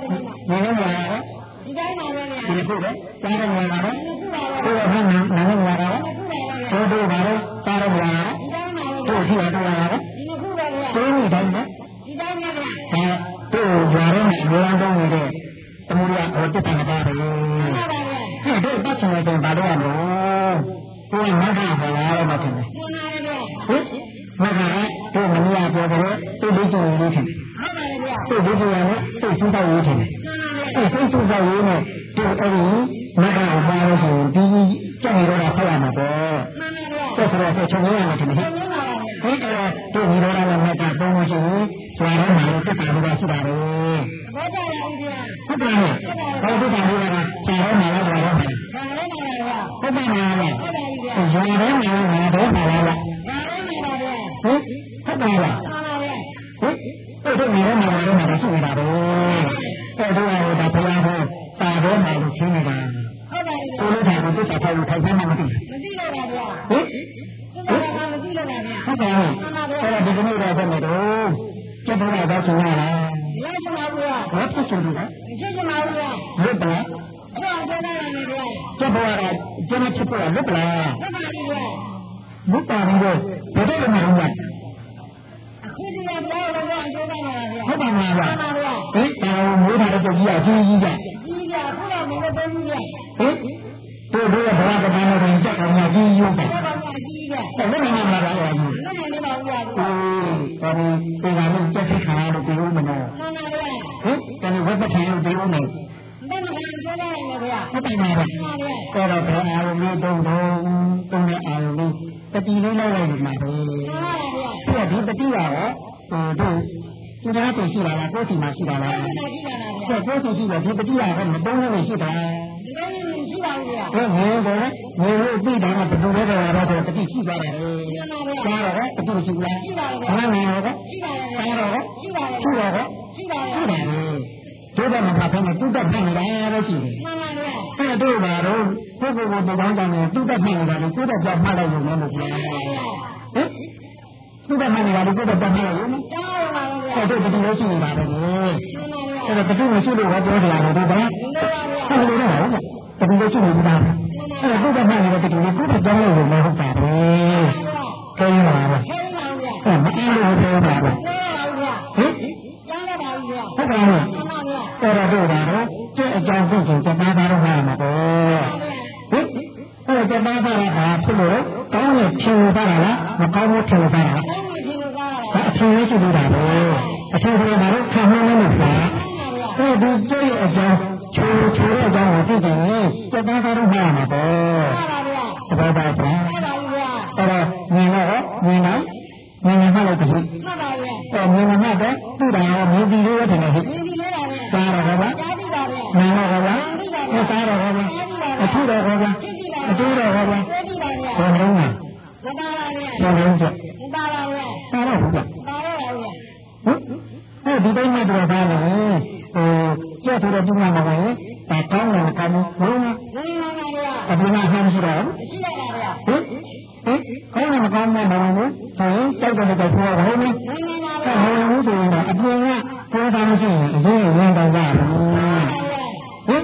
နေနေမှာရော ဒီတိုင်းပါပဲဗျာဒီခုပဲစားရမှာလားဒီတော့ဟာနာနာနေမှာရောတို့တို့ပါတော့စားရမှာလားဒီတိုင်းပါပဲတို့ရှိရတော့လားဒီနှစ်ခုပဲဗျာတို့နေတိုင်းနော်ဒီတိုင်းပါဗျာအဲတို့ဂျာရဲမှာအများဆုံးနေတဲ့သမုဒယဟောတက်တာပါတယ်မှန်ပါဗျာဟဲ့တို့ပတ်ချင်တယ်ဘာလို့ရမလို့ကိုယ်ကမဂ္ဂဟောလာတော့မထင်ဘူးမှန်ပါဗျာဟင်မဂ္ဂကတို့မမရပြောတယ်တို့လေးကျုံလေးထင်ဟုတ်ပါဗျာတို့လေးကျုံရနဲ့တို့စူးတော့ရေးထင်မှန် ဘယ်မှာပြောနေလဲဗျာဟုတ်တယ်မလားမှန်ပါဗျာအဲ့တော့ဘယ်အာရုံလေးတုံးတုံးတုံးတဲ့အာရုံလေးတတိလေးလိုက်လိုက်နေမှာပဲမှန်ပါဗျာပြဒီတတိကတော့ဟိုတို့သူများကိုရှိတာလားကိုယ်စီမှာရှိတာလားဒီမှာရှိတာပါဗျာကိုယ်ကိုယ်စီရှိတယ်ဒီပတိယကမတုံးလို့ရှိတာဒီလိုမျိုးရှိပါဘူးဗျာအဲငယ်ကောငယ်လို့ပြီးတာကဘယ်လိုလဲတော့တော့တတိရှိသွားတယ်မှန်ပါဗျာကြားတော့တတိရှိလားရှိပါဗျာဘာလဲရောရှိပါဗျာကြားတော့ရှိပါဗျာရှိတော့ရှိပါရှိဗျာ တယ်တို့ကမှဖမ်းနေတူတက်ဖမ်းနေတာလို့ရှိတယ်မှန်ပါဗျာအဲ့တို့ပါတော့ကိုကိုကိုတောင်းတောင်းနေတူတက်ဖမ်းနေတာလို့ကိုတက်ပြမှတ်လိုက်ရုံနဲ့မဟုတ်ဘူးဟင်တူတက်ဖမ်းနေတာလို့ကိုတက်ပြမှတ်လိုက်ရုံနဲ့ကျောင်းပါဗျာအဲ့တို့တတိလို့ရှိနေတာပဲလေမှန်ပါဗျာအဲ့တော့တတိမရှိလို့ဟောပြောကြရတယ်တို့ကဒီလိုပါဗျာဟုတ်လို့တော့ဟုတ်တတိလို့ရှိနေတာအဲ့တော့ကိုတက်မှတ်နေတဲ့တတိကိုကိုတက်ကြောင်းလို့မဟုတ်ပါဘူးခဲရပါလားခဲပါဗျာအဲ့မအားလို့ပြောတာပါခဲပါဗျာဟင်ကျောင်းရပါဗျာဟုတ်ပါဘူး မှန်ပါဗျာအဲ့တော့တို့ပါတော့ကျက်အကြောင်းသိချင်ကျက်သားသားတော့မှာမှာပေါ့ဟင်အဲ့တော့ကျက်သားသားကဘာဖြစ်လို့ကောင်းတဲ့ထင်လို့သားလားမကောင်းဘူးထင်လို့သားလားဘယ်လိုဒီလိုကားဒါအထင်လေးရှိလို့တာပဲအထင်ကလေးကတော့ခံမှန်းနေလို့ပါလဲမှန်ပါဗျာအဲ့ဒီကျက်ရဲ့အကြောင်းချိုးချိုးတဲ့အကြောင်းကိုသိတယ်ကျက်သားသားတော့မှာမှာပေါ့မှန်ပါဗျာသဘောပေါက်ပါမှန်ပါဗျာအဲ့တော့မြင်တော့မြင်တော့မြင်နေမှလို့တည်းမှန်ပါဗျာအဲ့မြင်နေမှတော့သူ့တာရောမြင်ပြီးလို့ရတယ်ဟဲ့ဒီဒီလေးပါဗျာ စားတော့ဘာကြားပြီပါဗျာနာတော့ဘာလဲစားတော့ဘာလဲအထုတော့ဘာလဲအတူတော့ဘာလဲသိပြီပါဗျာဘယ်လုံးလဲမပါပါဗျာဘယ်လုံးကျမပါပါဗျာစားတော့ဘူးကျပါတော့ပါဗျာဟင်အဲဒီတိုင်းမှာတော့ဘာလဲဟိုကျက်ဆိုတော့ဒီမှာမဟုတ်ဘူးဒါကောင်းတယ်ကောင်းဘူးဘုံ ဒီမှာပါဗျာ အပြင်မှာဟမ်းရှိတော့ ရှိရပါဗျာ ဟင်ဟင်ကောင်းတယ်မကောင်းဘူးမဟုတ်ဘူးဟင်စိုက်တယ်တော့ပြောဘုံမ ဒီမှာပါဗျာ ဟိုဘူးဆိုရင်တော့အပြင်ကပေါ်တာမရှိရင်အရင်ဝင်တော့ကြဘူးဟင်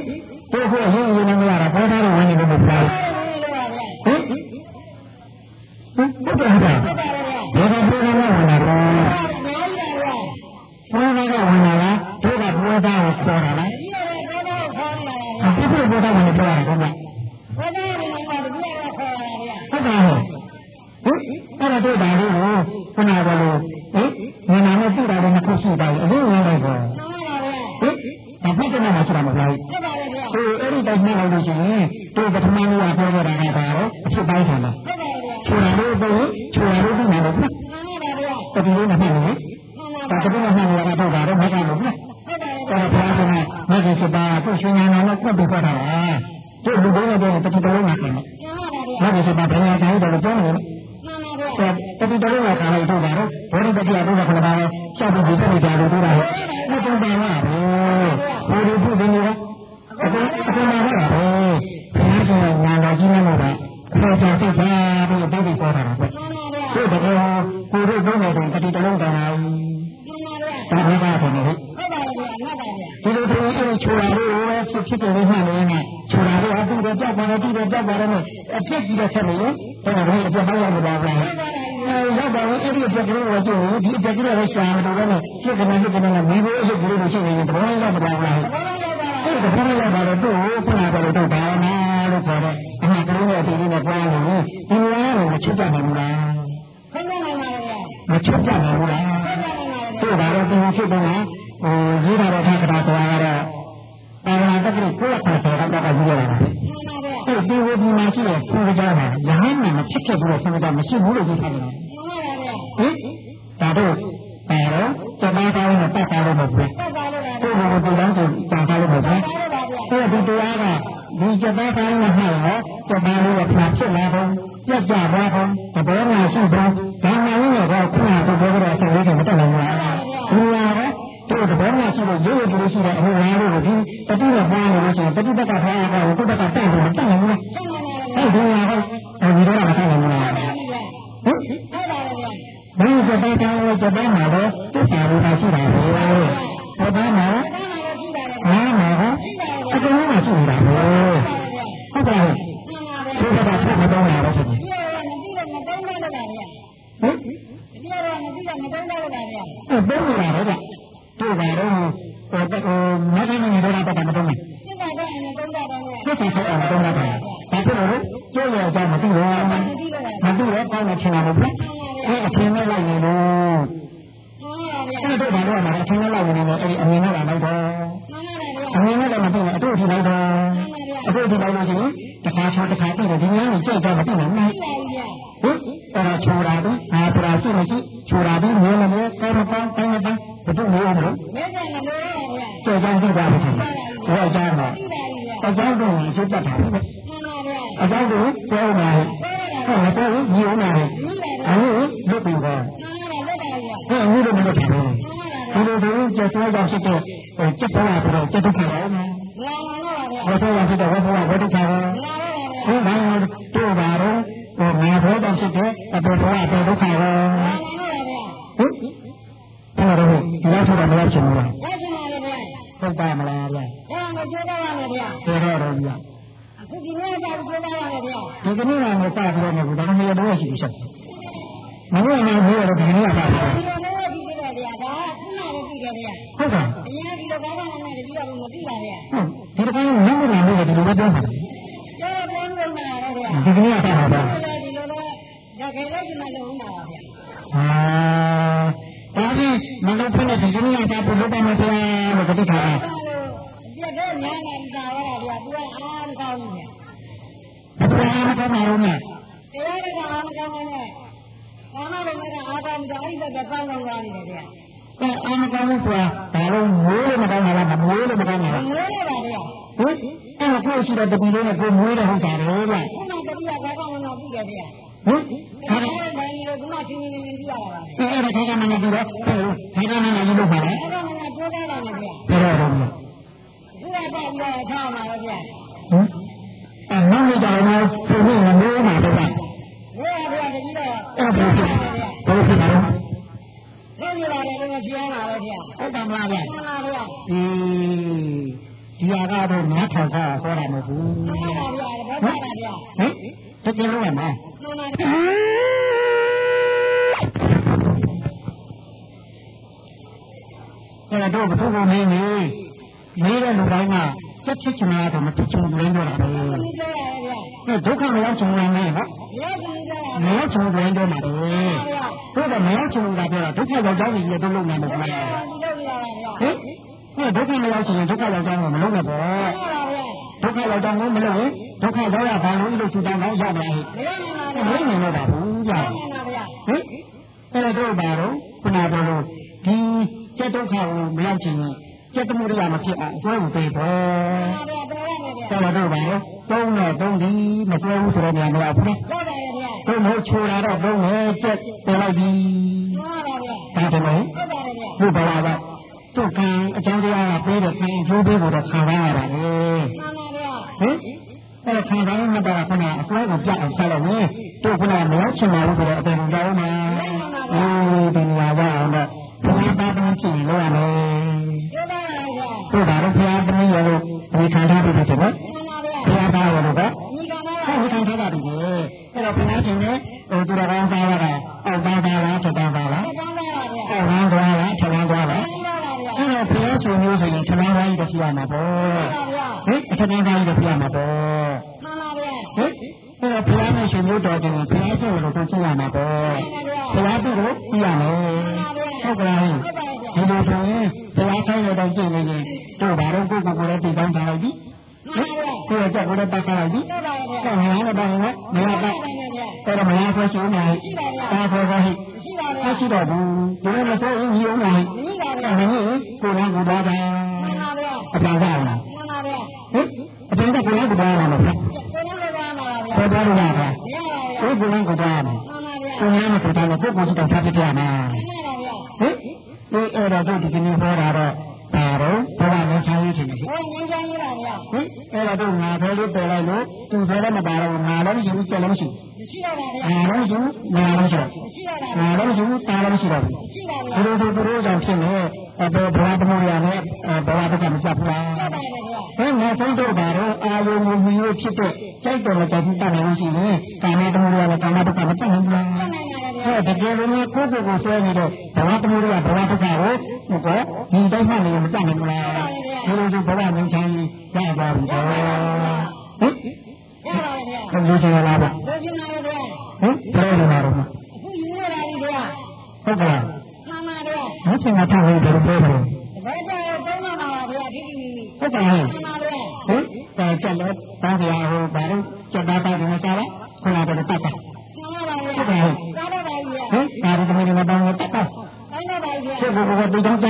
တို့ကအရင်ရင်နေရတာပေါ်တာတော့ဝင်နေလို့မဖြစ်ဘူး ဟင်ဟင်ဟုတ်တယ်ဟုတ်တယ်ဘယ်ကဘယ်ကဝင်လာလဲဘယ်ကဝင်လာလားတို့ကဘယ်သားကိုခေါ်တာလားအခုဘယ်သားဝင်ပြောတာကောမဟုတ်တယ်ဟုတ်ဟင်အဲ့တော့တို့ဒါလေးကိုခဏကလေးဟင်ငါနာနဲ့ပြတာလည်းနှစ်ခုရှိပါရဲ့အရင်ဝင်လိုက်တော့ဟင်ဒါပြတဲ့မှာဆိုတာမဟုတ်လားဟိုအဲ့ဒီတိုင်းမှတ်လို့ရှိရင်တို့ပထမနေ့ကပြောခဲ့တာကဘာလဲအဖြစ်ပိုင်းဆောင်တယ်ချူရလို့ပြောချူရလို့ဒီမှာလို့တတိလေးနဲ့မှတ်လို့ဒါတတိယမှတ်လို့ကတော့ဒါတော့မဟုတ်ဘူးနော်အဲ့ဒါဘုရားကမဂ္ဂင်စပါကိုရှင်ညာနာနဲ့ပြတ်ပြီးတော့တာတို့လူတွေကတော့တတိတလုံးနဲ့ခင် မဂ္ဂင်စပါဘယ်လိုတိုင်းတော့ပြောနေလဲတတိတလုံးကခါလိုက်တော့တာတော့ဘောဓိတတိယဘုရားခဏပါလဲရှောက်ပြီးပြည့်ကြတယ်တို့တာဟုတ်တယ်ပါလားဘောဓိပုဒ်နေရောအခုအခုမှလာတာဘုရားကညာတော်ကြီးနဲ့တော့ဆောဆောသိချာပြီးတော့ပြီးပေါ်တာပဲတို့တကယ်ကိုတို့ဘုန်းတော်တတိတလုံးတောင်းလာဒါဘုရားကလည်းဒီလိုဆိုရင်အဲ့ဒီချူလာလေးကိုပဲဖြစ်ဖြစ်တယ်လို့မှတ်လို့နဲ့ချူ လာလေးအတူတူကြောက်ပါတယ်တူတူကြောက်ပါတယ်နဲ့အပြစ်ကြီးတဲ့ဆက်လို့အဲ့ဒါလည်းအပြစ်ဟောက်ရမှာပါပဲအဲရောက်ပါဘူးအဲ့ဒီအပြစ်ကလေးကိုကြည့်ရင်ဒီအပြစ်ကလေးကိုရှာမလို့လည်းဖြစ်ကနေဖြစ်ကနေမီးဘိုးအစ်ကလေးကိုရှိနေရင်တဘောရောက်ပါလားအဲ့ဒါဘာလဲပါတော့တို့ခုနကတော့တို့ဘာနာလို့ခေါ်တယ်အမှန်ကလေးနဲ့အတီးလေးနဲ့ပွားလို့ဒီလိုရတော့မချွတ်ကြနိုင်ဘူးလားမချွတ်ကြနိုင်ဘူးလားတို့ဘာလို့ဒီဖြစ်တယ်လဲဟိုရေးတာတော့ခါခါသွားတော့ အာရတတိကိုယ်ကဆောတော့တော့ရေးရတာအဲ့ဒီဝိဒီမှာရှိတဲ့ဆင်းရဲတာရဟန်းနဲ့မဖြစ်ခဲ့ဘူးလို့ဆင်းရဲတာမရှိဘူးလို့ရေးထားတယ်ဟင်ဒါတော့အဲတော့စပါးသားနဲ့ပတ်သားလို့မဟုတ်ဘူးကိုယ်ကဒီလမ်းကိုကြာသားလို့မဟုတ်ဘူးအဲ့ဒီတရားကဒီစပါးသားနဲ့ဟာရောစပါးလေးကဖျားဖြစ်လာတော့ပြတ်ကြပါတော့သဘောမှရှိတော့ဒါမှလည်းတော့ခုနကပြောကြတဲ့အချိန်လေးကမတက်နိုင်ဘူးလားဒီလာတော့တို့သဘောမှရှိလို့ရိုးရိုးကြည့်လို့ရှိတဲ့အမှုရာတွေကိုဒီ တတိယဘာလို့ဆိုရင်တတိတကဘာကကိုတု အဲ့တော့ဒီလောက်ဆိုတော့မရချင်ဘူးလားလက်ချင်ပါလေဗျာဟုတ်ပါမလားဗျာအဲ့ဒါကိုကြိုးစားရမယ်ဗျာပြောတော့တော့ဗျာအခုဒီနေ့ကကြိုးစားရမယ်ဗျာဒီကနေ့ကမစပြီးတော့မဟုတ်ဒါမှမဟုတ်တော့ရှိပြီချက်မဟုတ်ရင်လည်းတော့ဒီနေ့ကပါဒီလိုမျိုးဒီလိုဗျာဒါကခုနကကြည့်တယ်ဗျာဟုတ်ကဲ့အရင်ကဒီလိုကောင်းကောင်းနဲ့တတိယဘုံမသိပါဗျာဟုတ်ဒီကောင်မင်းကလည်းဒီလိုပဲပြောမှာကျဲပြန်ဝင်လာတော့ဗျာဒီကနေ့ကပါပါဒီလိုတော့ဒါကြိုက်လိုက်ဒီမှာလုံးလာပါဗျာ အာဒါပြီးမလုပ်ဖက်တဲ့ဒီကနေ့ကပါဘုရားမတရားလို့တတိထားအဲ့လိုပြက်တဲ့ညာနာတာရတာဗျာသူကအားမကောင်းဘူးဗျာဘုရားမကောင်းပါဘူးနဲ့တရားရကအားမကောင်းနဲ့ဘာမှလည်းမကအားကောင်းကြအဲ့ဒါကကောင်းကောင်းလာနေတယ်ဗျာအဲအာမကောင်းလို့ဆိုတာဒါလုံးငိုးလို့မကောင်းတာလားမငိုးလို့မကောင်းတာလားငွေရပါဗျာဟင်အဲ့ကိုရှိတဲ့တပီလေးနဲ့ကိုမွေးတဲ့ဟုတ်တာလေဗျခုနတတိယဘာကောင်းမှမသိတယ်ဗျာ ဟင်ဒါအဲ့ကလည်းဘာလို့ဒီမှာချင်းချင်းချင်းကြည့်ရတာပါအဲ့ဒါခါကမှလည်းပြီးတော့ဟဲ့ခါကမှလည်းလို့ပါလေအဲ့ဒါမှကြိုးစားရမယ်ဗျာပြောတော့တော့ဒီကပေါ့ပြီးတော့ထားမှာပဲဗျာဟင်အဲ့နောက်နေကြတော့သူ့နဲ့မွေးမှာတော့ဗျဝေးရဗျာတတိယအဲ့ဒါဖြစ်ဘာလို့ဖြစ်တာလဲလုံးရပါတယ်လို့ပြောမှာပဲဗျာဟုတ်တယ်မလားဗျမှန်ပါဗျာဒီဒီဟာကတော့နားထောင်တာဟောတာမဟုတ်ဘူးမှန်ပါဗျာဘာသာပါဗျာဟင်တကယ်လို့ရမှာမှန်ပါဗျာ အဲ့တော့ဘုရားမင်းကြီးမေးတဲ့လူတိုင်းကစက်ချစ်ချင်တာတော့မဖြစ်ချင်ဘူးလို့ပြောတာပဲဒီလိုရဗျာအဲ့ဒုက္ခမရောက်ချင်ဘူးနဲ့နော်လက်ကြည့်ကြရမရောက်ချင်ဘူးလို့ပြောမှာပဲဗျာတို့ကမရောက်ချင်ဘူးကပြောတာဒုက္ခရောက်ကြောင်းကြီးလည်းတို့လုံးနေမှာမဟုတ်လားဒီလိုရပါဗျာဟင်အဲ့ဒုက္ခမရောက်ချင်ရင်ဒုက္ခရောက်ကြောင်းကိုမလုံးနဲ့ပေါ့မှန်ပါဗျာ ဒုက္ခရောက်ကြောင်းကိုမလုံးရင်ဒုက္ခရောက်ရဘာလို့လို့ဆူတောင်းတော့ရပါလားမရနိုင်ပါဗျာမင်းနေတော့ဘူးကြာမှန်ပါဗျာဟင်အဲ့တော့ဘာလို့ခုနကပြောလို့ဒီစက်ဒုက္ခကိုမရောက်ချင်ရင်စက်တမှုရိယာမဖြစ်အောင်ကျွဲကိုပေးပေါ့မှန်ပါဗျာတော်ရမယ်ဗျာတော်တော့ပါရောသုံးတော့သုံးဒီမကျွဲဘူးဆိုတော့မြန်မလားဘူးဟုတ်ပါရဲ့ဗျာသုံးလို့ချိုးလာတော့သုံးမယ်စက်ပြန်လိုက်ပြီမှန်ပါဗျာဒါတည်းဟုတ်ပါရဲ့ဗျာဘုရားကသူ့ကံအကြောင်းတရားကပေးတဲ့ကံအကျိုးပေးဖို့တော့ခံရတာလေမှန်ပါဗျာ ဟင်အဲ့ဒါခံရတဲ့မှာကခုနအစွဲကိုပြအောင်ဆက်လို့ဝင်တို့ခုနမရောက်ချင်ပါဘူးဆိုတော့အပေပုံကြောင်းမှာအေးဒီနေရာကအောင်တော့ဘုရားပါပန်းဖြစ်လို့ရမယ်ဟုတ်ပါရဲ့ဗျာတို့ဒါတော့ဘုရားသမီးရောဒီခံထားပြီးတယ်နော်မှန်ပါဗျာဘုရားသားရောတော့ဒီကနေ့ဟုတ်ခံထားတာဒီလေအဲ့တော့ဘုရားရှင်နဲ့ဟိုသူတော်ကောင်းသားရတာအောက်သားသားလားထက်သားသားလားတောင်းပါပါဗျာအောက်ဝမ်းသွားလားထက်ဝမ်းသွားလား တောင်းပါပါဗျာအဲ့တော့ဘုရားရှင်မျိုးဆိုရင်ထက်ဝမ်းသွားကြီးတစ်ပြရမှာပေါ့ဟုတ်ပါဗျာဟင်အထက်သားသားကြီးတစ်ပြရမှာပေါ့မှန်ပါဗျာဟင်အဲ့တော့ဘုရားနဲ့ရှင်မျိုးတော်တယ်ဘုရားရှင်ကိုတော့ကြည့်ရမှာပေါ့ဘုရားသူ့ကိုကြည့်ရမယ်ဟုတ်ကဲ့ဒီလိုဆိုရင်ဘုရားဆိုင်ရတော့ကြည့်နေရင်တို့ဘာလို့ကိုယ့်ကိုယ်ကိုယ်လည်းတည်တောင်းထားလိုက်ပြီမှန်ပါဗျာကိုယ်ကြောက်ကိုယ်လည်းပတ်ထားလိုက်ပြီဟုတ်ပါရဲ့ဗျာအဲ့ဒါလည်းပါရင်လည်းမရပါဟုတ်ပါရဲ့ဗျာအဲ့တော့မရဆိုရှင်နိုင်တာခေါ်ခေါ်ဟိရှိပါဗျာမရှိတော့ဘူးဒီလိုမဆိုရင်ညီအောင်နို င်မရှိပါဗျာအဲ့ဒါကြီးကိုယ်ကကိုယ်သားတာမှန်ပါဗျာအပြန်စားလားမှန်ပါဗျာဟင်အပြန်ကကိုယ်ကကိုယ်သားလာမှာဗျကိုယ်လည်းပါမှာဗျာခေါ်သားရတာဗျရပါဗျာကိုယ်ကကိုယ်သားမှာမှန်ပါဗျာကိုယ်ကမကိုယ်သားလို့ကိုယ်ကိုယ်စီတောင်ထားပြပြမှာမှန်ပါဗျာဟင်ဒီအဲ့တော့တို့ဒီကနေ့ဟောတာတော့ဒါတော့ဘဝနဲ့ဆိုင်ရခြင်းရှိဘယ်ငင်းကြရပါဗျာဟင်အဲ့တော့တို့ငါဖဲလေးပယ်လိုက်လို့သူဖဲလည်းမပါတော့ငါလည်းမရှိဘူးကြက်လည်းမရှိမရှိပါဗျာဘူးငါလည်းမရှိဘူးငါလည်းမရှိတော့မရှိပါဗျာငါလည်းမရှိဘူးတာလည်းမရှိတော့ဘူး ရှိပါဗျာဒီလိုဆိုသူတို့ကြောင့်ဖြစ်နေအဘောဘဝတမောရနဲ့ဘဝတစ်ခါမဆက်ဘူးလားဟုတ်ပါရဲ့ဗျာဟဲ့ငါဆုံးတော့ပါတော့အာယုံကိုမြည်လို့ဖြစ်တဲ့စိတ်တော်မကြိုက်ဘူးတတ်နေလို့ရှိရင်ကာမတမောရနဲ့ကာမတစ်ခါမတတ်နိုင်ဘူးလားမှန်ပါဗျာဟဲ့တကယ်လို့ကိုယ့်ကိုယ်ကိုဆွဲနေတော့ဘဝတမောရဘဝတစ်ခါကိုဟိုကဒီတိုင်းမှနေမတတ်နိုင်ဘူးလားဒီလိုဆိုဘဝငြိမ်းချမ်းရပါဘူးတော့ဟင်ရပါရဲ့ဗျာဘယ်လိုချင်လားဗျဘယ်ကျင်ပါရဲ့ဗျာဟင်ဘယ်လိုလဲတော့အခုယူရတာဒီဗျာဟုတ်ကဲ့မှန်ပါ ဗျာမဆင်မထားဘူးဘယ်လိုပြောလဲဘယ်ကြောင်သုံးမှာပါဗျာဒီဒီဒီဟုတ်ကဲ့မှန်ပါဗျာဟင်ဒါကြက်လို့တောင်းကြရဟိုဘာလို့ကြက်သားသားဒီမှာစားလဲခုနကတော့တတ်တာမှန်ပါဗျာသာတော့ပါဗျာဟင်ဒါရီသမီးတွေမတောင်းဘူးတတ်တာတိုင်းတော့ပါဗျာချက်ကိုကိုဒီကြောင့်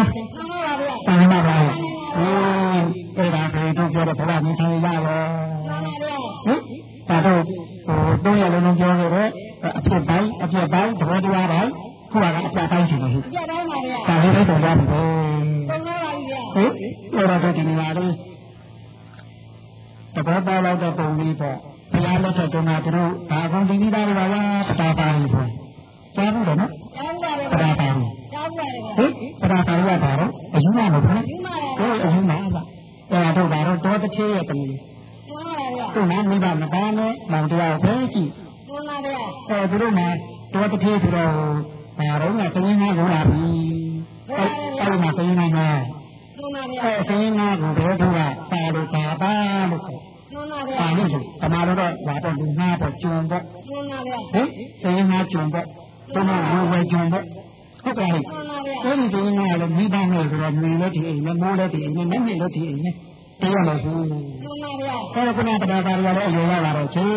ရလည်းအရွယ်ရလာတော့ချေ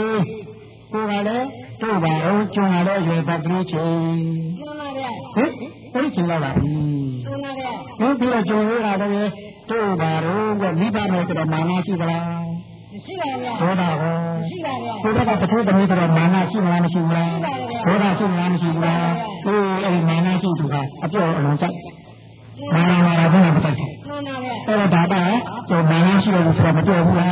ကိုယ်ကလည်းတို့ပါတော့ကျုံလာတော့ရွယ်ပတ်ကလေးချေမှန်ပါဗျာဟင်အဲ့ဒီချိန်လာပါပြီမှန်ပါဗျာဘုပြီးတော့ကျုံရတာလည်းတို့ပါတော့ကမိဘနဲ့ဆိုတော့မာနရှိသလားရှိပါဗျာသောတာဟောရှိပါဗျာကိုယ်ကတထိုးတမီးဆိုတော့မာနရှိမလားမရှိဘူးလားသောတာရှိမလားမရှိဘူးလားအေးအဲ့ဒီမာနရှိသူကအပြော့အလုံးကြိုက်မာနမာနဘုရားမတိုက်ဘူးမှန်ပါဗျာအဲ့တော့ဒါကကျိုးမာနရှိတယ်လို့ဆိုတော့မပြောဘူးလား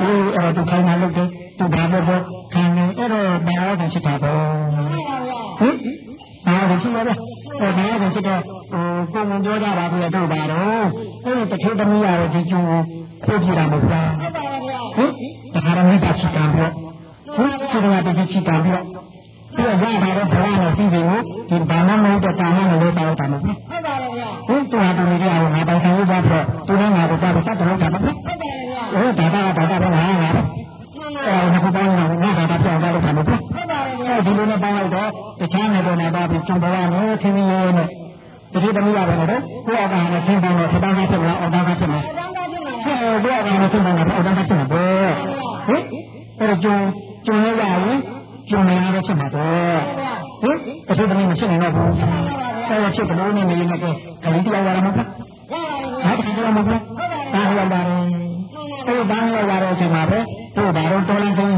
အေးအဲ့တော့သူခိုင်းတာလုပ်တယ် သူဘာလို့တော့ခံနေအဲ့တော့ဘာလို့ဖြစ်တာပေါ့မှန်ပါဗျာဟင်ဘာလို့ဖြစ်လဲအဲ့ဒါကဖြစ်တော့ဟိုပုံမှန်ပြောကြပါဘူးတော့ပါတော့အဲ့ဒီတထေးသမီးရတော့ဒီကျိုးခိုးကြည့်တာမဟုတ်လားဟုတ်ပါဗျာဟင်ဒါကလည်းမိသားချစ်တာပေါ့ဟင်ဒီကတည်းကချစ်တာပေါ့ပြီးတော့ရတာတော့ဘဝနဲ့ပြီးပြီကိုဒီဘာမှမဟုတ်တဲ့ကာမနဲ့လို့တောက်တာမဟုတ်ဘူးဟုတ်ပါဗျာဟင်တူဟာတူတွေကတော့ငါပိုင်ဆိုင်လို့ကြတော့သူနဲ့ငါတို့ကပတ်သက်တော့တာမဟုတ်ဘူးဟုတ်ပါဗျာဟိုဒါကဒါကလည်းငါငါတော့မှန်ပါ အဲငါကပေါင်းတော့ငါဒါကပြောင်းတော့တာမဟုတ်ဘူးဟုတ်ပါဗျာအဲဒီလိုနဲ့ပေါင်းလိုက်တော့တခြားနယ်ပေါ်မှာပါပြီးကျုံပေါ်ကနေသင်ရရဲနဲ့တတိတမိရပဲတော့ကိုယ့်အကောင်နဲ့သင်ပေါ်တော့သဘောသားဖြစ်မလားအော်သားဖြစ်မလားကျောင်းသားဖြစ်မှာဟဲ့ကိုယ့်အကောင်နဲ့သင်ပေါ်တော့အော်သားဖြစ်မှာပေါ့ဟင်အဲ့ကျုံကျုံရရရင်ကျုံနေရတော့ဖြစ်မှာပေါ့ဟင်တတိတမိမရှိနိုင်တော့ဘူးအဲ့ဖြစ်တယ်လို့နေနေနေကလေးတရားရမှာပေါ့ရပါဗျာဟာဒီလိုမဟုတ်ဘူး။ဒါရောက်ပါရင်အဲ့ဒါရောက်လာတဲ့အချိန်မှာပဲ တို့ဘာလို့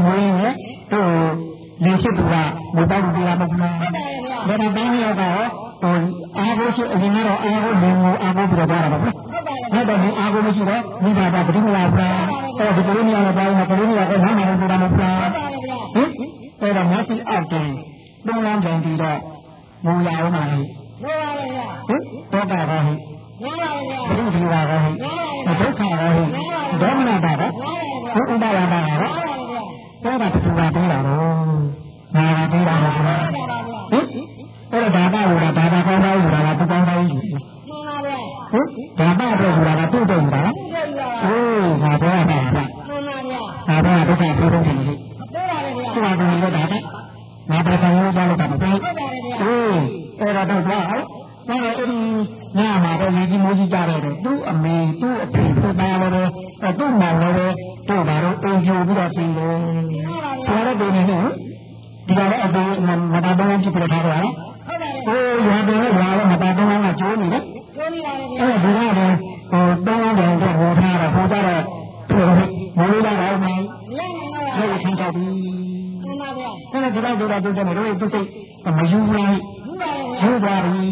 မယူလိုက်ဘူးပါဗျာယူသွားပြီ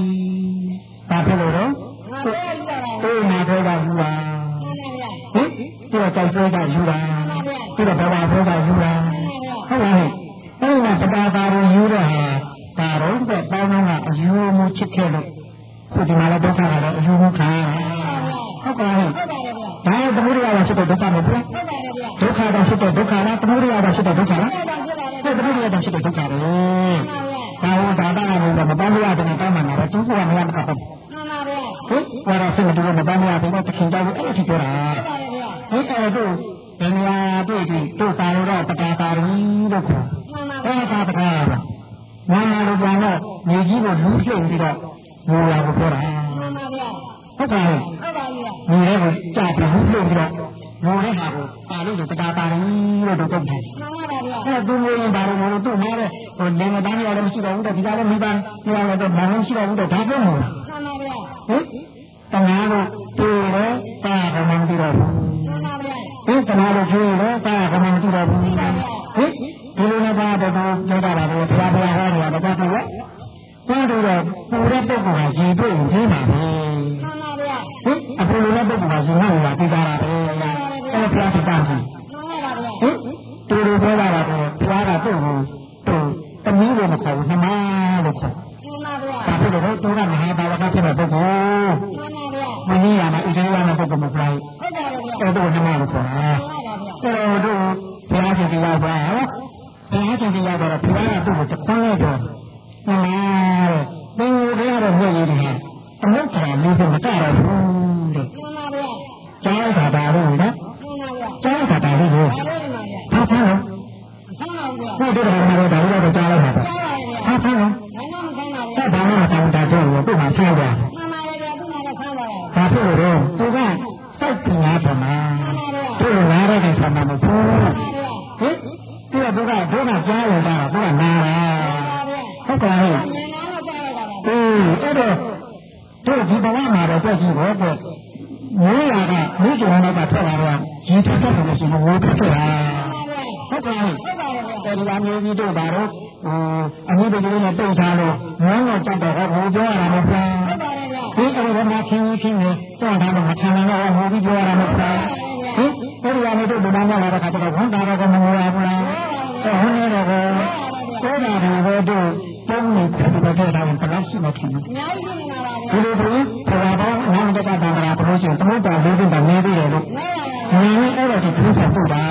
ဒါဖြစ်လို့တော့ငါတော့ယူပါပါအေးနာတော့ကယူတာမှန်ပါဗျာဟင်ဒီတော့ကြောက်ပြောကြယူတာဒီတော့ဘာသာပြောကြယူတာဟုတ်လားအဲ့ဒါပတာပါရယူတော့ဟာဒါတော့တဲ့ပေါင်းတော့ကအယူမှုချစ်ခဲ့လို့ခုဒီမှာလည်းဒုက္ခကလည်းအယူမှုခံဟုတ်ကဲ့ဟုတ်ပါဗျာဒါသမုဒိယကဖြစ်တဲ့ဒုက္ခမဟုတ်ဘူးဟုတ်ပါဗျာဒုက္ခတော့ဖြစ်တဲ့ဒုက္ခလားသမုဒိယတော့ဖြစ်တဲ့ဒုက္ခလားဟုတ်ပါဗျာဒီသမုဒိယတော့ဖြစ်တဲ့ဒုက္ခပဲ ဒါဟောဒါတာလည်းမပန်းမရတဲ့တောင်းမှန်တာသူကမရမှာပေါ့မှန်ပါဗျာဟုတ်ဘာလို့ဆက်မတူမပန်းမရတဲ့တခင်ကြောက်အဲ့ဒီပြောတာဟုတ်ပါဗျာဟုတ်တယ်တို့ဘယ်နေရာတွေ့ပြီတို့သာလို့တော့ပတာပါရီလို့ခေါ်မှန်ပါအဲ့ဗျာဒါပတာပါနာမလိုပြန်တော့မြေကြီးကိုလူးဖြုတ်ပြီးတော့ငိုလာကိုပြောတာမှန်ပါဗျာဟုတ်ပါရဲ့ဟုတ်ပါဗျာညီလေးကိုကြာပြီးလူးဖြုတ်ပြီးတော့ငိုတဲ့ဟာကိုပါလို့ပတာပါရီလို့တို့တုတ်တယ်မှန်ပါဗျာအဲ့သူမျိုးရင်ဘာလို့မလို့သူ့မှာတဲ့ ဟိုနေမတန်းရလည်းမရှိတော့ဘူးတဲ့ဒီကလည်းမိဘပြောရတော့ဘာလို့ရှိတော့ဘူးတဲ့ဒါပြောမှာမှန်ပါဗျာဟင်တနာကိုတူတယ်တာကမှမသိတော့ဘူးမှန်ပါဗျာဟင်ကနာလို့ကျွေးတယ်တာကမှမသိတော့ဘူးဟင်ဒီလိုနဲ့ပါတော့တော့ပြောတာပါဘုရားဘုရားဟောနေတာမတတ်ဘူးလေဆိုတော့ပူတဲ့ပုဂ္ဂိုလ်ကရေတွေ့ရင်ကြီးမှာပဲမှန်ပါဗျာဟင်အပူလိုတဲ့ပုဂ္ဂိုလ်ကရေနဲ့လာပြီးသားတာပဲအဲ့ဘုရားတတ်တာကြီးမှန်ပါဗျာဟင်တူတူပြောတာကဘုရားကသူ့ကိုသူတ မီးကိုမခေါ်ဘူးနှ လို့ရှိရင်သမုဒ္ဒရာလေးခုတည်းနေသေးတယ်လို့မဲပါဗျာငါလည်းအဲ့တော့ဒီသူဆက်ပို့တာ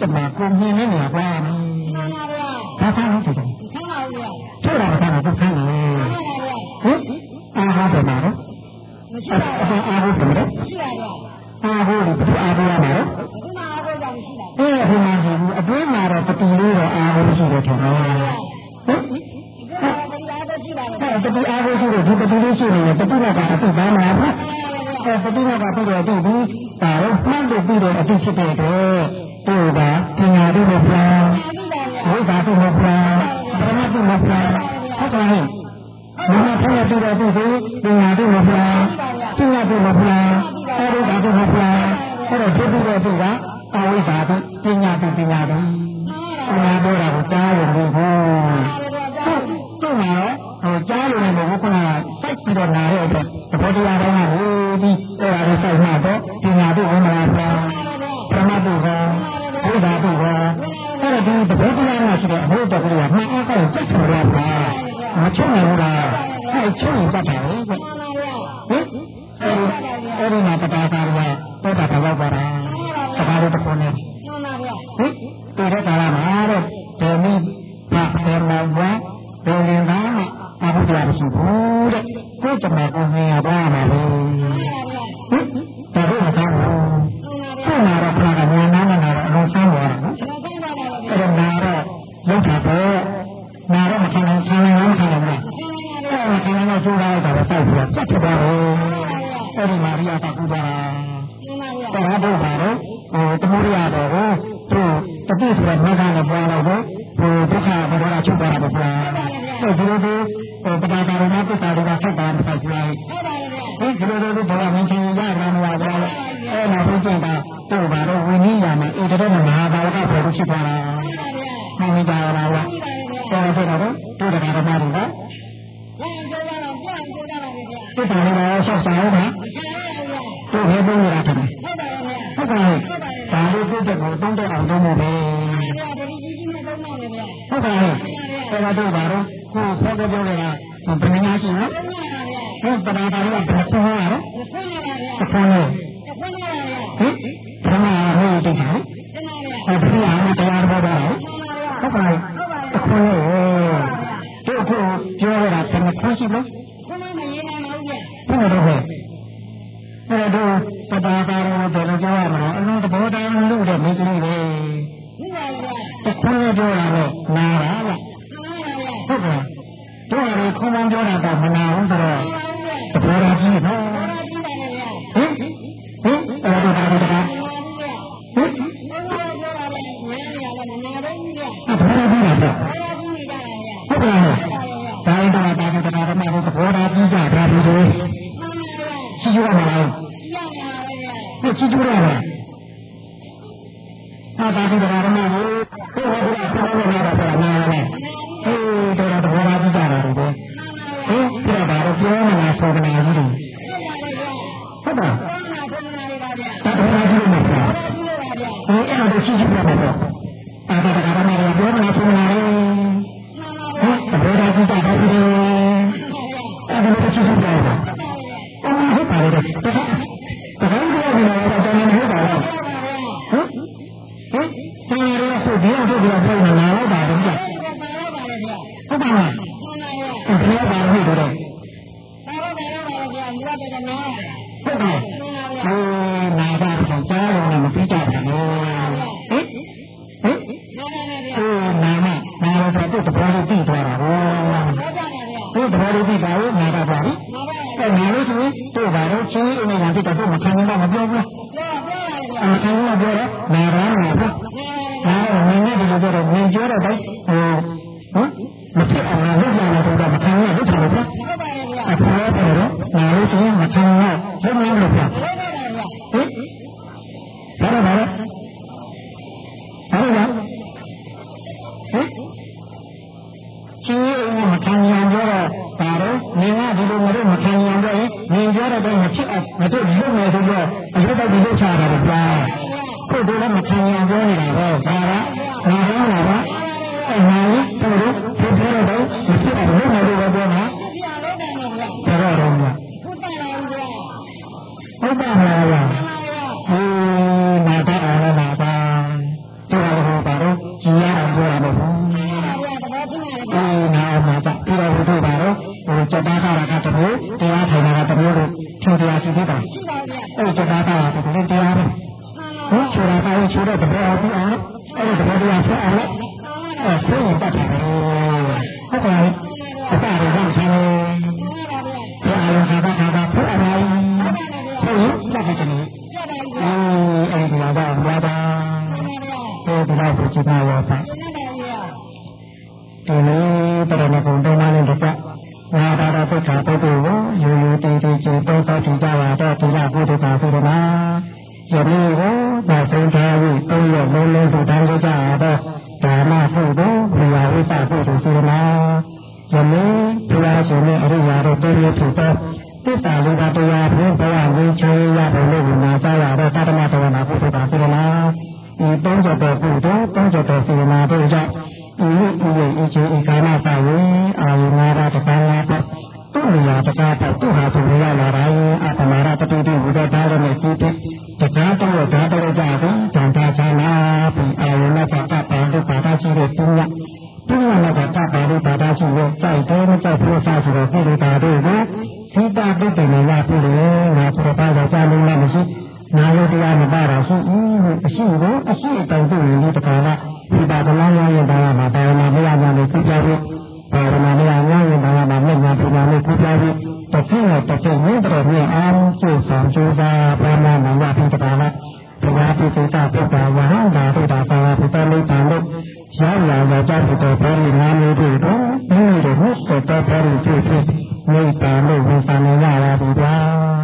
တဲ့ကိုယ်တမကိုမြင်နေနေပါမယ်မှန်ပါဗျာဘာသာလို့ဆိုတယ်ဆန်းပါဗျာထို့တာကလည်းသူဆန်းနေမှန်ပါဗျာဟင်အာဟာဘယ်မှာလဲမရှိပါဘူးအာဟာဘယ်မှာလဲရှိပါဗျာအာဟာဘယ်သူအာဟာရမှာလဲဒီမှာအားကိုကြောင့်ရှိတာအဲ့ဒီမှာရှိဘူးအတွင်းမှာတော့ပတိလေးတော့အာဟာရှိတယ်ထင်တယ်ဟင်ဒီမှာတရားတော့ရှိပါလေအဲ့တတိအားကိုရှိတယ်ဒီပတိလေးရှိနေတယ်တတိကကအတိပါမှာဘူးအဲ့ပတိကကပြီးတော့အတိဒီဒါတော့မှန်လို့ပြီးတော့အတိဖြစ်တဲ့အတွက် သူကပညာတို့မပြောင်းဝိဇ္ဇာတို့မပြောင်းဗရမတို့မပြောင်းဟုတ်ကဲ့ဟဲ့မမဖက်ပြီးတော့သူကပညာတို့မပြောင်းပညာတို့မပြောင်းအဲ့ဒီဒါတို့မပြောင်းအဲ့တော့ဖြစ်ပြီးတော့သူကအဝိဇ္ဇာတို့ပညာတို့ပညာတို့ပညာတို့ကကြားရုံနဲ့ဟောသူ့မှာဟိုကြားရုံနဲ့ဘုရားကစိုက်ပြီးတော့လာတဲ့အတွက်သဘောတရားတိုင်းကဟိုဒီအဲ့ဒါကိုစိုက်မှတော့ပညာတို့ဝင်လာပါပရမတ်တို့က ဘုရားတို့ကအဲ့ဒါဒီသဘောတရားကရှိတဲ့အဖို့တော်ကလေးကမှန်အားကောင်းစက်ဆောင်ရပါမချုံနိုင်ဘူးလားအဲ့ချုံရင်တတ်တယ်ကွဟင်အဲ့ဒီမှာတရားကာရတော့တာတော့ပါတာစကားလေးတစ်ခုနဲ့မှန်ပါဗျာဟင်ဒီတဲ့ကာလမှာတော့ဒေမီဘာဖေမောဘဝဘယ်ရင်သားမှအဘုရားရှိဘူးတဲ့ကိုယ်တမကိုမြင်ရပါမှာလေ ကတို့ရီခုံပေါင်းပြောတာကမနာဘူးဆိုတော့ ရောင်းနေတာဒါကမင်းနဲ့ဒီလိုတော့မင်းပြောတော့တိုင်း ကျေသုံးဆောင်ထူကြပါတော့ဒီကဘုဒ္ဓဘာသာမှာယနေ့ကိုသာဆုံးထားပြီးသုံးရလုံးလုံးထူထားကြတော့ဒါမှဟုတ်တော့ဘုရားဝိပဿနာဆိုမှာယနေ့ဘုရားရှင်ရဲ့အရိယာတို့တည်းရထူတော့သစ္စာလေးပါးတရားဖြင့်ဘဝဝိချေရပုံလို့ဒီမှာကြားရတော့သတ္တမတော်နာဘုဒ္ဓဘာသာမှာဤသုံးချက်တော်ဘုဒ္ဓသုံးချက်တော်စေနာတို့ကြောင့်ဤဤဤဤချင်းဤကာမပါဝင်အာယုနာရတ္တနာတော့ နေရာတကားတော့သူ့ဟာသူနေရာလာတိုင်းအတ္တမာရတတိတိဘုဒ္ဓဓာရနဲ့ကြည့်တဲ့တကားတော့ဓာတော်ကြတော့တန်တာသာလာပြီးအာရုံနဲ့ပတ်ပတ်တဲ့ဘာသာရှိတဲ့သူကသူကလည်းတပ်ပါလို့ဘာသာရှိလို့စိုက်တယ်မစိုက်ဘူးစဆိုတော့ပြည်တာတို့ကစိတပုတ္တေနလာပြုလို့ငါဆိုတော့ဘာသာလုံးလည်းမရှိနာယတရားမပါတော့ရှိဘူးအရှိကိုအရှိတောင်တူရင်ဒီတခါကဒီပါကလာရရင်ဒါကမပါရမမရကြလို့ကြည့်ကြပြီး ဘာဝနာများများရင်ဘာဝနာမျက်နှာပူပါလို့ပူပါပြီးတစ်ချိန်နဲ့တစ်ချိန်နဲ့တော်ပြန်အားစုဆောင်ကြိုးစားပါမနာရပြီးတပါလားဘုရားပြုစိတ်ပုဗ္ဗာဝဟံသာတုတာသာဘုသမိတံတို့ရောက်လာကြတဲ့ပုတ္တဘုရားနာမည်တို့တော့ဒီလိုဟုတ်တဲ့ဘုရားဖြစ်ဖြစ်မိတ္တလို့ဝန်ဆောင်ရပါဗျာ